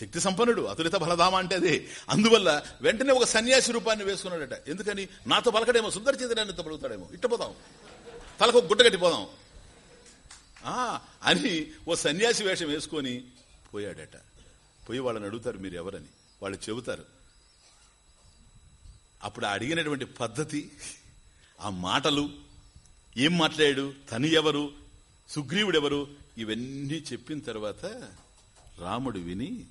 శక్తి సంపన్నుడు అతులిత బలధామ అంటే అది. అందువల్ల వెంటనే ఒక సన్యాసి రూపాన్ని వేసుకున్నాడట. ఎందుకని? నాతో పలకడేమో సుందర చేతనాన్ని పలుకుతాడేమో. ఇట్టపోదాం తలకు ఒక గుడ్డ కట్టిపోదాం ఆ, అని ఓ సన్యాసి వేషం వేసుకొని పోయాడట. పోయి వాళ్ళని అడుగుతారు మీరు ఎవరని. వాళ్ళు చెబుతారు. అప్పుడు అడిగినటువంటి పద్ధతి ఆ మాటలు ఏం మాట్లాడాడు? తను ఎవరు? సుగ్రీవుడెవరు? ఇవన్నీ చెప్పిన తర్వాత రాముడు విని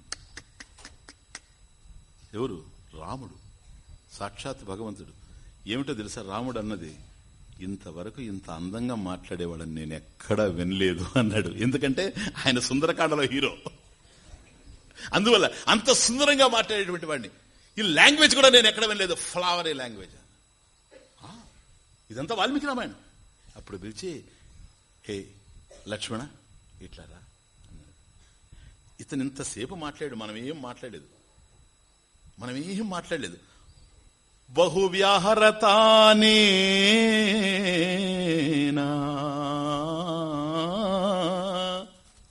ఎవరు? రాముడు. సాక్షాత్ భగవంతుడు. ఏమిటో తెలుసా? రాముడు అన్నది ఇంతవరకు ఇంత అందంగా మాట్లాడేవాడని నేను ఎక్కడా వినలేదు అన్నాడు. ఎందుకంటే ఆయన సుందరకాండలో హీరో. అందువల్ల అంత సుందరంగా మాట్లాడేటువంటి వాడిని. ఈ లాంగ్వేజ్ కూడా నేను ఎక్కడ వినలేదు. Flowery language. ఇదంతా వాల్మీకి రామాయణం. అప్పుడు పిలిచి హే లక్ష్మణ ఇట్లారా ఇతను ఇంతసేపు మాట్లాడు మనం ఏం మాట్లాడలేదు. మనం ఏం మాట్లాడలేదు. బహువ్యాహరతానే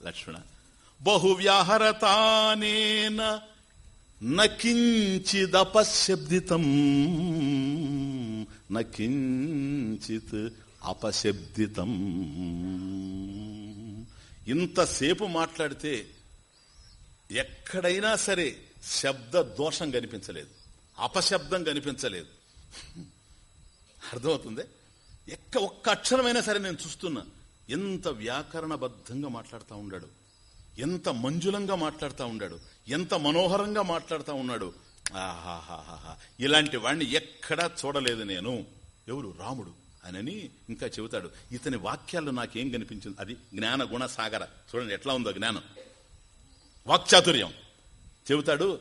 లక్ష్మణ బహువ్యాహరతానేన నకించిదపశబ్దితం. నకించిత్ అపశబ్దితం. ఇంతసేపు మాట్లాడితే ఎక్కడైనా సరే శబ్ద దోషం కనిపించలేదు. అపశబ్దం కనిపించలేదు. అర్థమవుతుంది? ఎక్క ఒక్క అక్షరమైనా సరే నేను చూస్తున్నా. ఎంత వ్యాకరణబద్ధంగా మాట్లాడుతూ ఉన్నాడు. ఎంత మంజులంగా మాట్లాడుతూ ఉన్నాడు. ఎంత మనోహరంగా మాట్లాడుతూ ఉన్నాడు. ఆహాహాహా ఇలాంటి వాణ్ణి ఎక్కడా చూడలేదు నేను. ఎవరు? రాముడు అనని ఇంకా చెబుతాడు. ఇతని వాక్యాలు నాకేం కనిపించింది అది జ్ఞాన గుణ సాగర చూడండి ఎట్లా ఉందో జ్ఞానం. వాక్చాతుర్యం. చెబుతాడు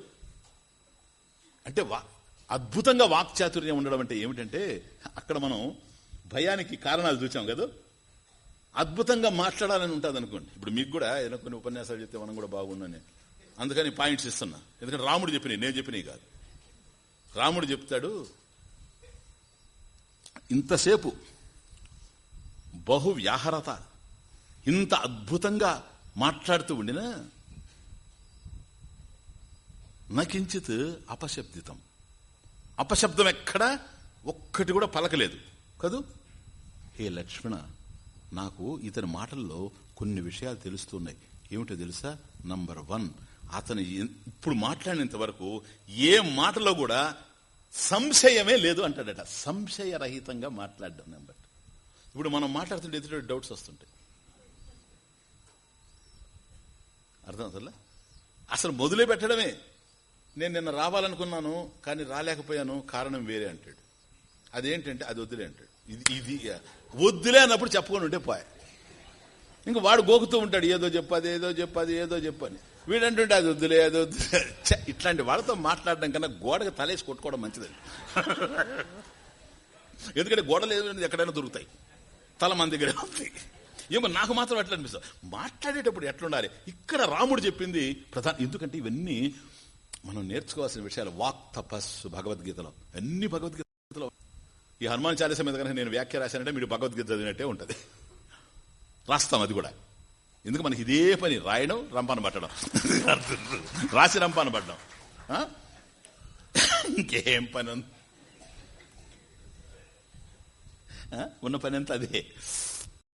అంటే వా అద్భుతంగా వాక్చాతుర్యం ఉండడం అంటే ఏమిటంటే అక్కడ మనం భయానికి కారణాలు చూసాం కదా. అద్భుతంగా మాట్లాడాలని ఉంటుంది అనుకోండి ఇప్పుడు మీకు కూడా ఏదైనా కొన్ని ఉపన్యాసాలు చెప్తే మనం కూడా బాగున్నాను అందుకని పాయింట్స్ ఇస్తున్నా. ఎందుకంటే రాముడు చెప్పినాయి నేను చెప్పినవి కాదు. రాముడు చెప్తాడు ఇంతసేపు బహు వ్యాహరత ఇంత అద్భుతంగా మాట్లాడుతూ ఉండినా నకించిత్ అపశబ్దితం. అపశబ్దం ఎక్కడా? ఒక్కటి కూడా పలకలేదు. కదూ? హే లక్ష్మణ నాకు ఇతని మాటల్లో కొన్ని విషయాలు తెలుస్తున్నాయి ఏమిటో తెలుసా? నంబర్ వన్ అతను ఇప్పుడు మాట్లాడినంత వరకు ఏ మాటలో కూడా సంశయమే లేదు అంటాడట. సంశయరహితంగా మాట్లాడడం నెంబర్ ఇప్పుడు మనం మాట్లాడుతుంటే ఎదుటి డౌట్స్ వస్తుంటాయి. అర్థం అసలు అసలు మొదలే పెట్టడమే. నేను నిన్న రావాలనుకున్నాను కానీ రాలేకపోయాను కారణం వేరే అంటాడు. అదేంటంటే అది వద్దులే అంటాడు. ఇది ఇది వద్దులే అన్నప్పుడు చెప్పుకొని ఉంటే పోయా. ఇంక వాడు గోకుతూ ఉంటాడు ఏదో చెప్పది ఏదో చెప్పది ఏదో చెప్పని వీడంటుంటే అది వద్దులే అది వద్దులే. ఇట్లాంటి వాళ్ళతో మాట్లాడడం కన్నా గోడకి తలేసి కొట్టుకోవడం మంచిదండి ఎందుకంటే గోడలు ఏదో ఎక్కడైనా దొరుకుతాయి. తల మన దగ్గర ఉంది. ఏమో నాకు మాత్రం ఎట్లా అనిపిస్తుంది. మాట్లాడేటప్పుడు ఎట్లుండాలి? ఇక్కడ రాముడు చెప్పింది ప్రధాన ఎందుకంటే ఇవన్నీ మనం నేర్చుకోవాల్సిన విషయాలు. వాక్ తపస్సు భగవద్గీతలో. అన్ని భగవద్గీతలో. ఈ హనుమాన్ చాలీస మీద కనుక నేను వ్యాఖ్య రాశానంటే మీరు భగవద్గీత చదివినట్టే ఉంటుంది. రాస్తాం అది కూడా. ఎందుకు మనకి ఇదే పని? రాయడం రంపాన పట్టడం. రాసి రంపాన పట్టడం. ఆ? ఇంకేం పని? ఉంది ఉన్న పని అంతా అదే.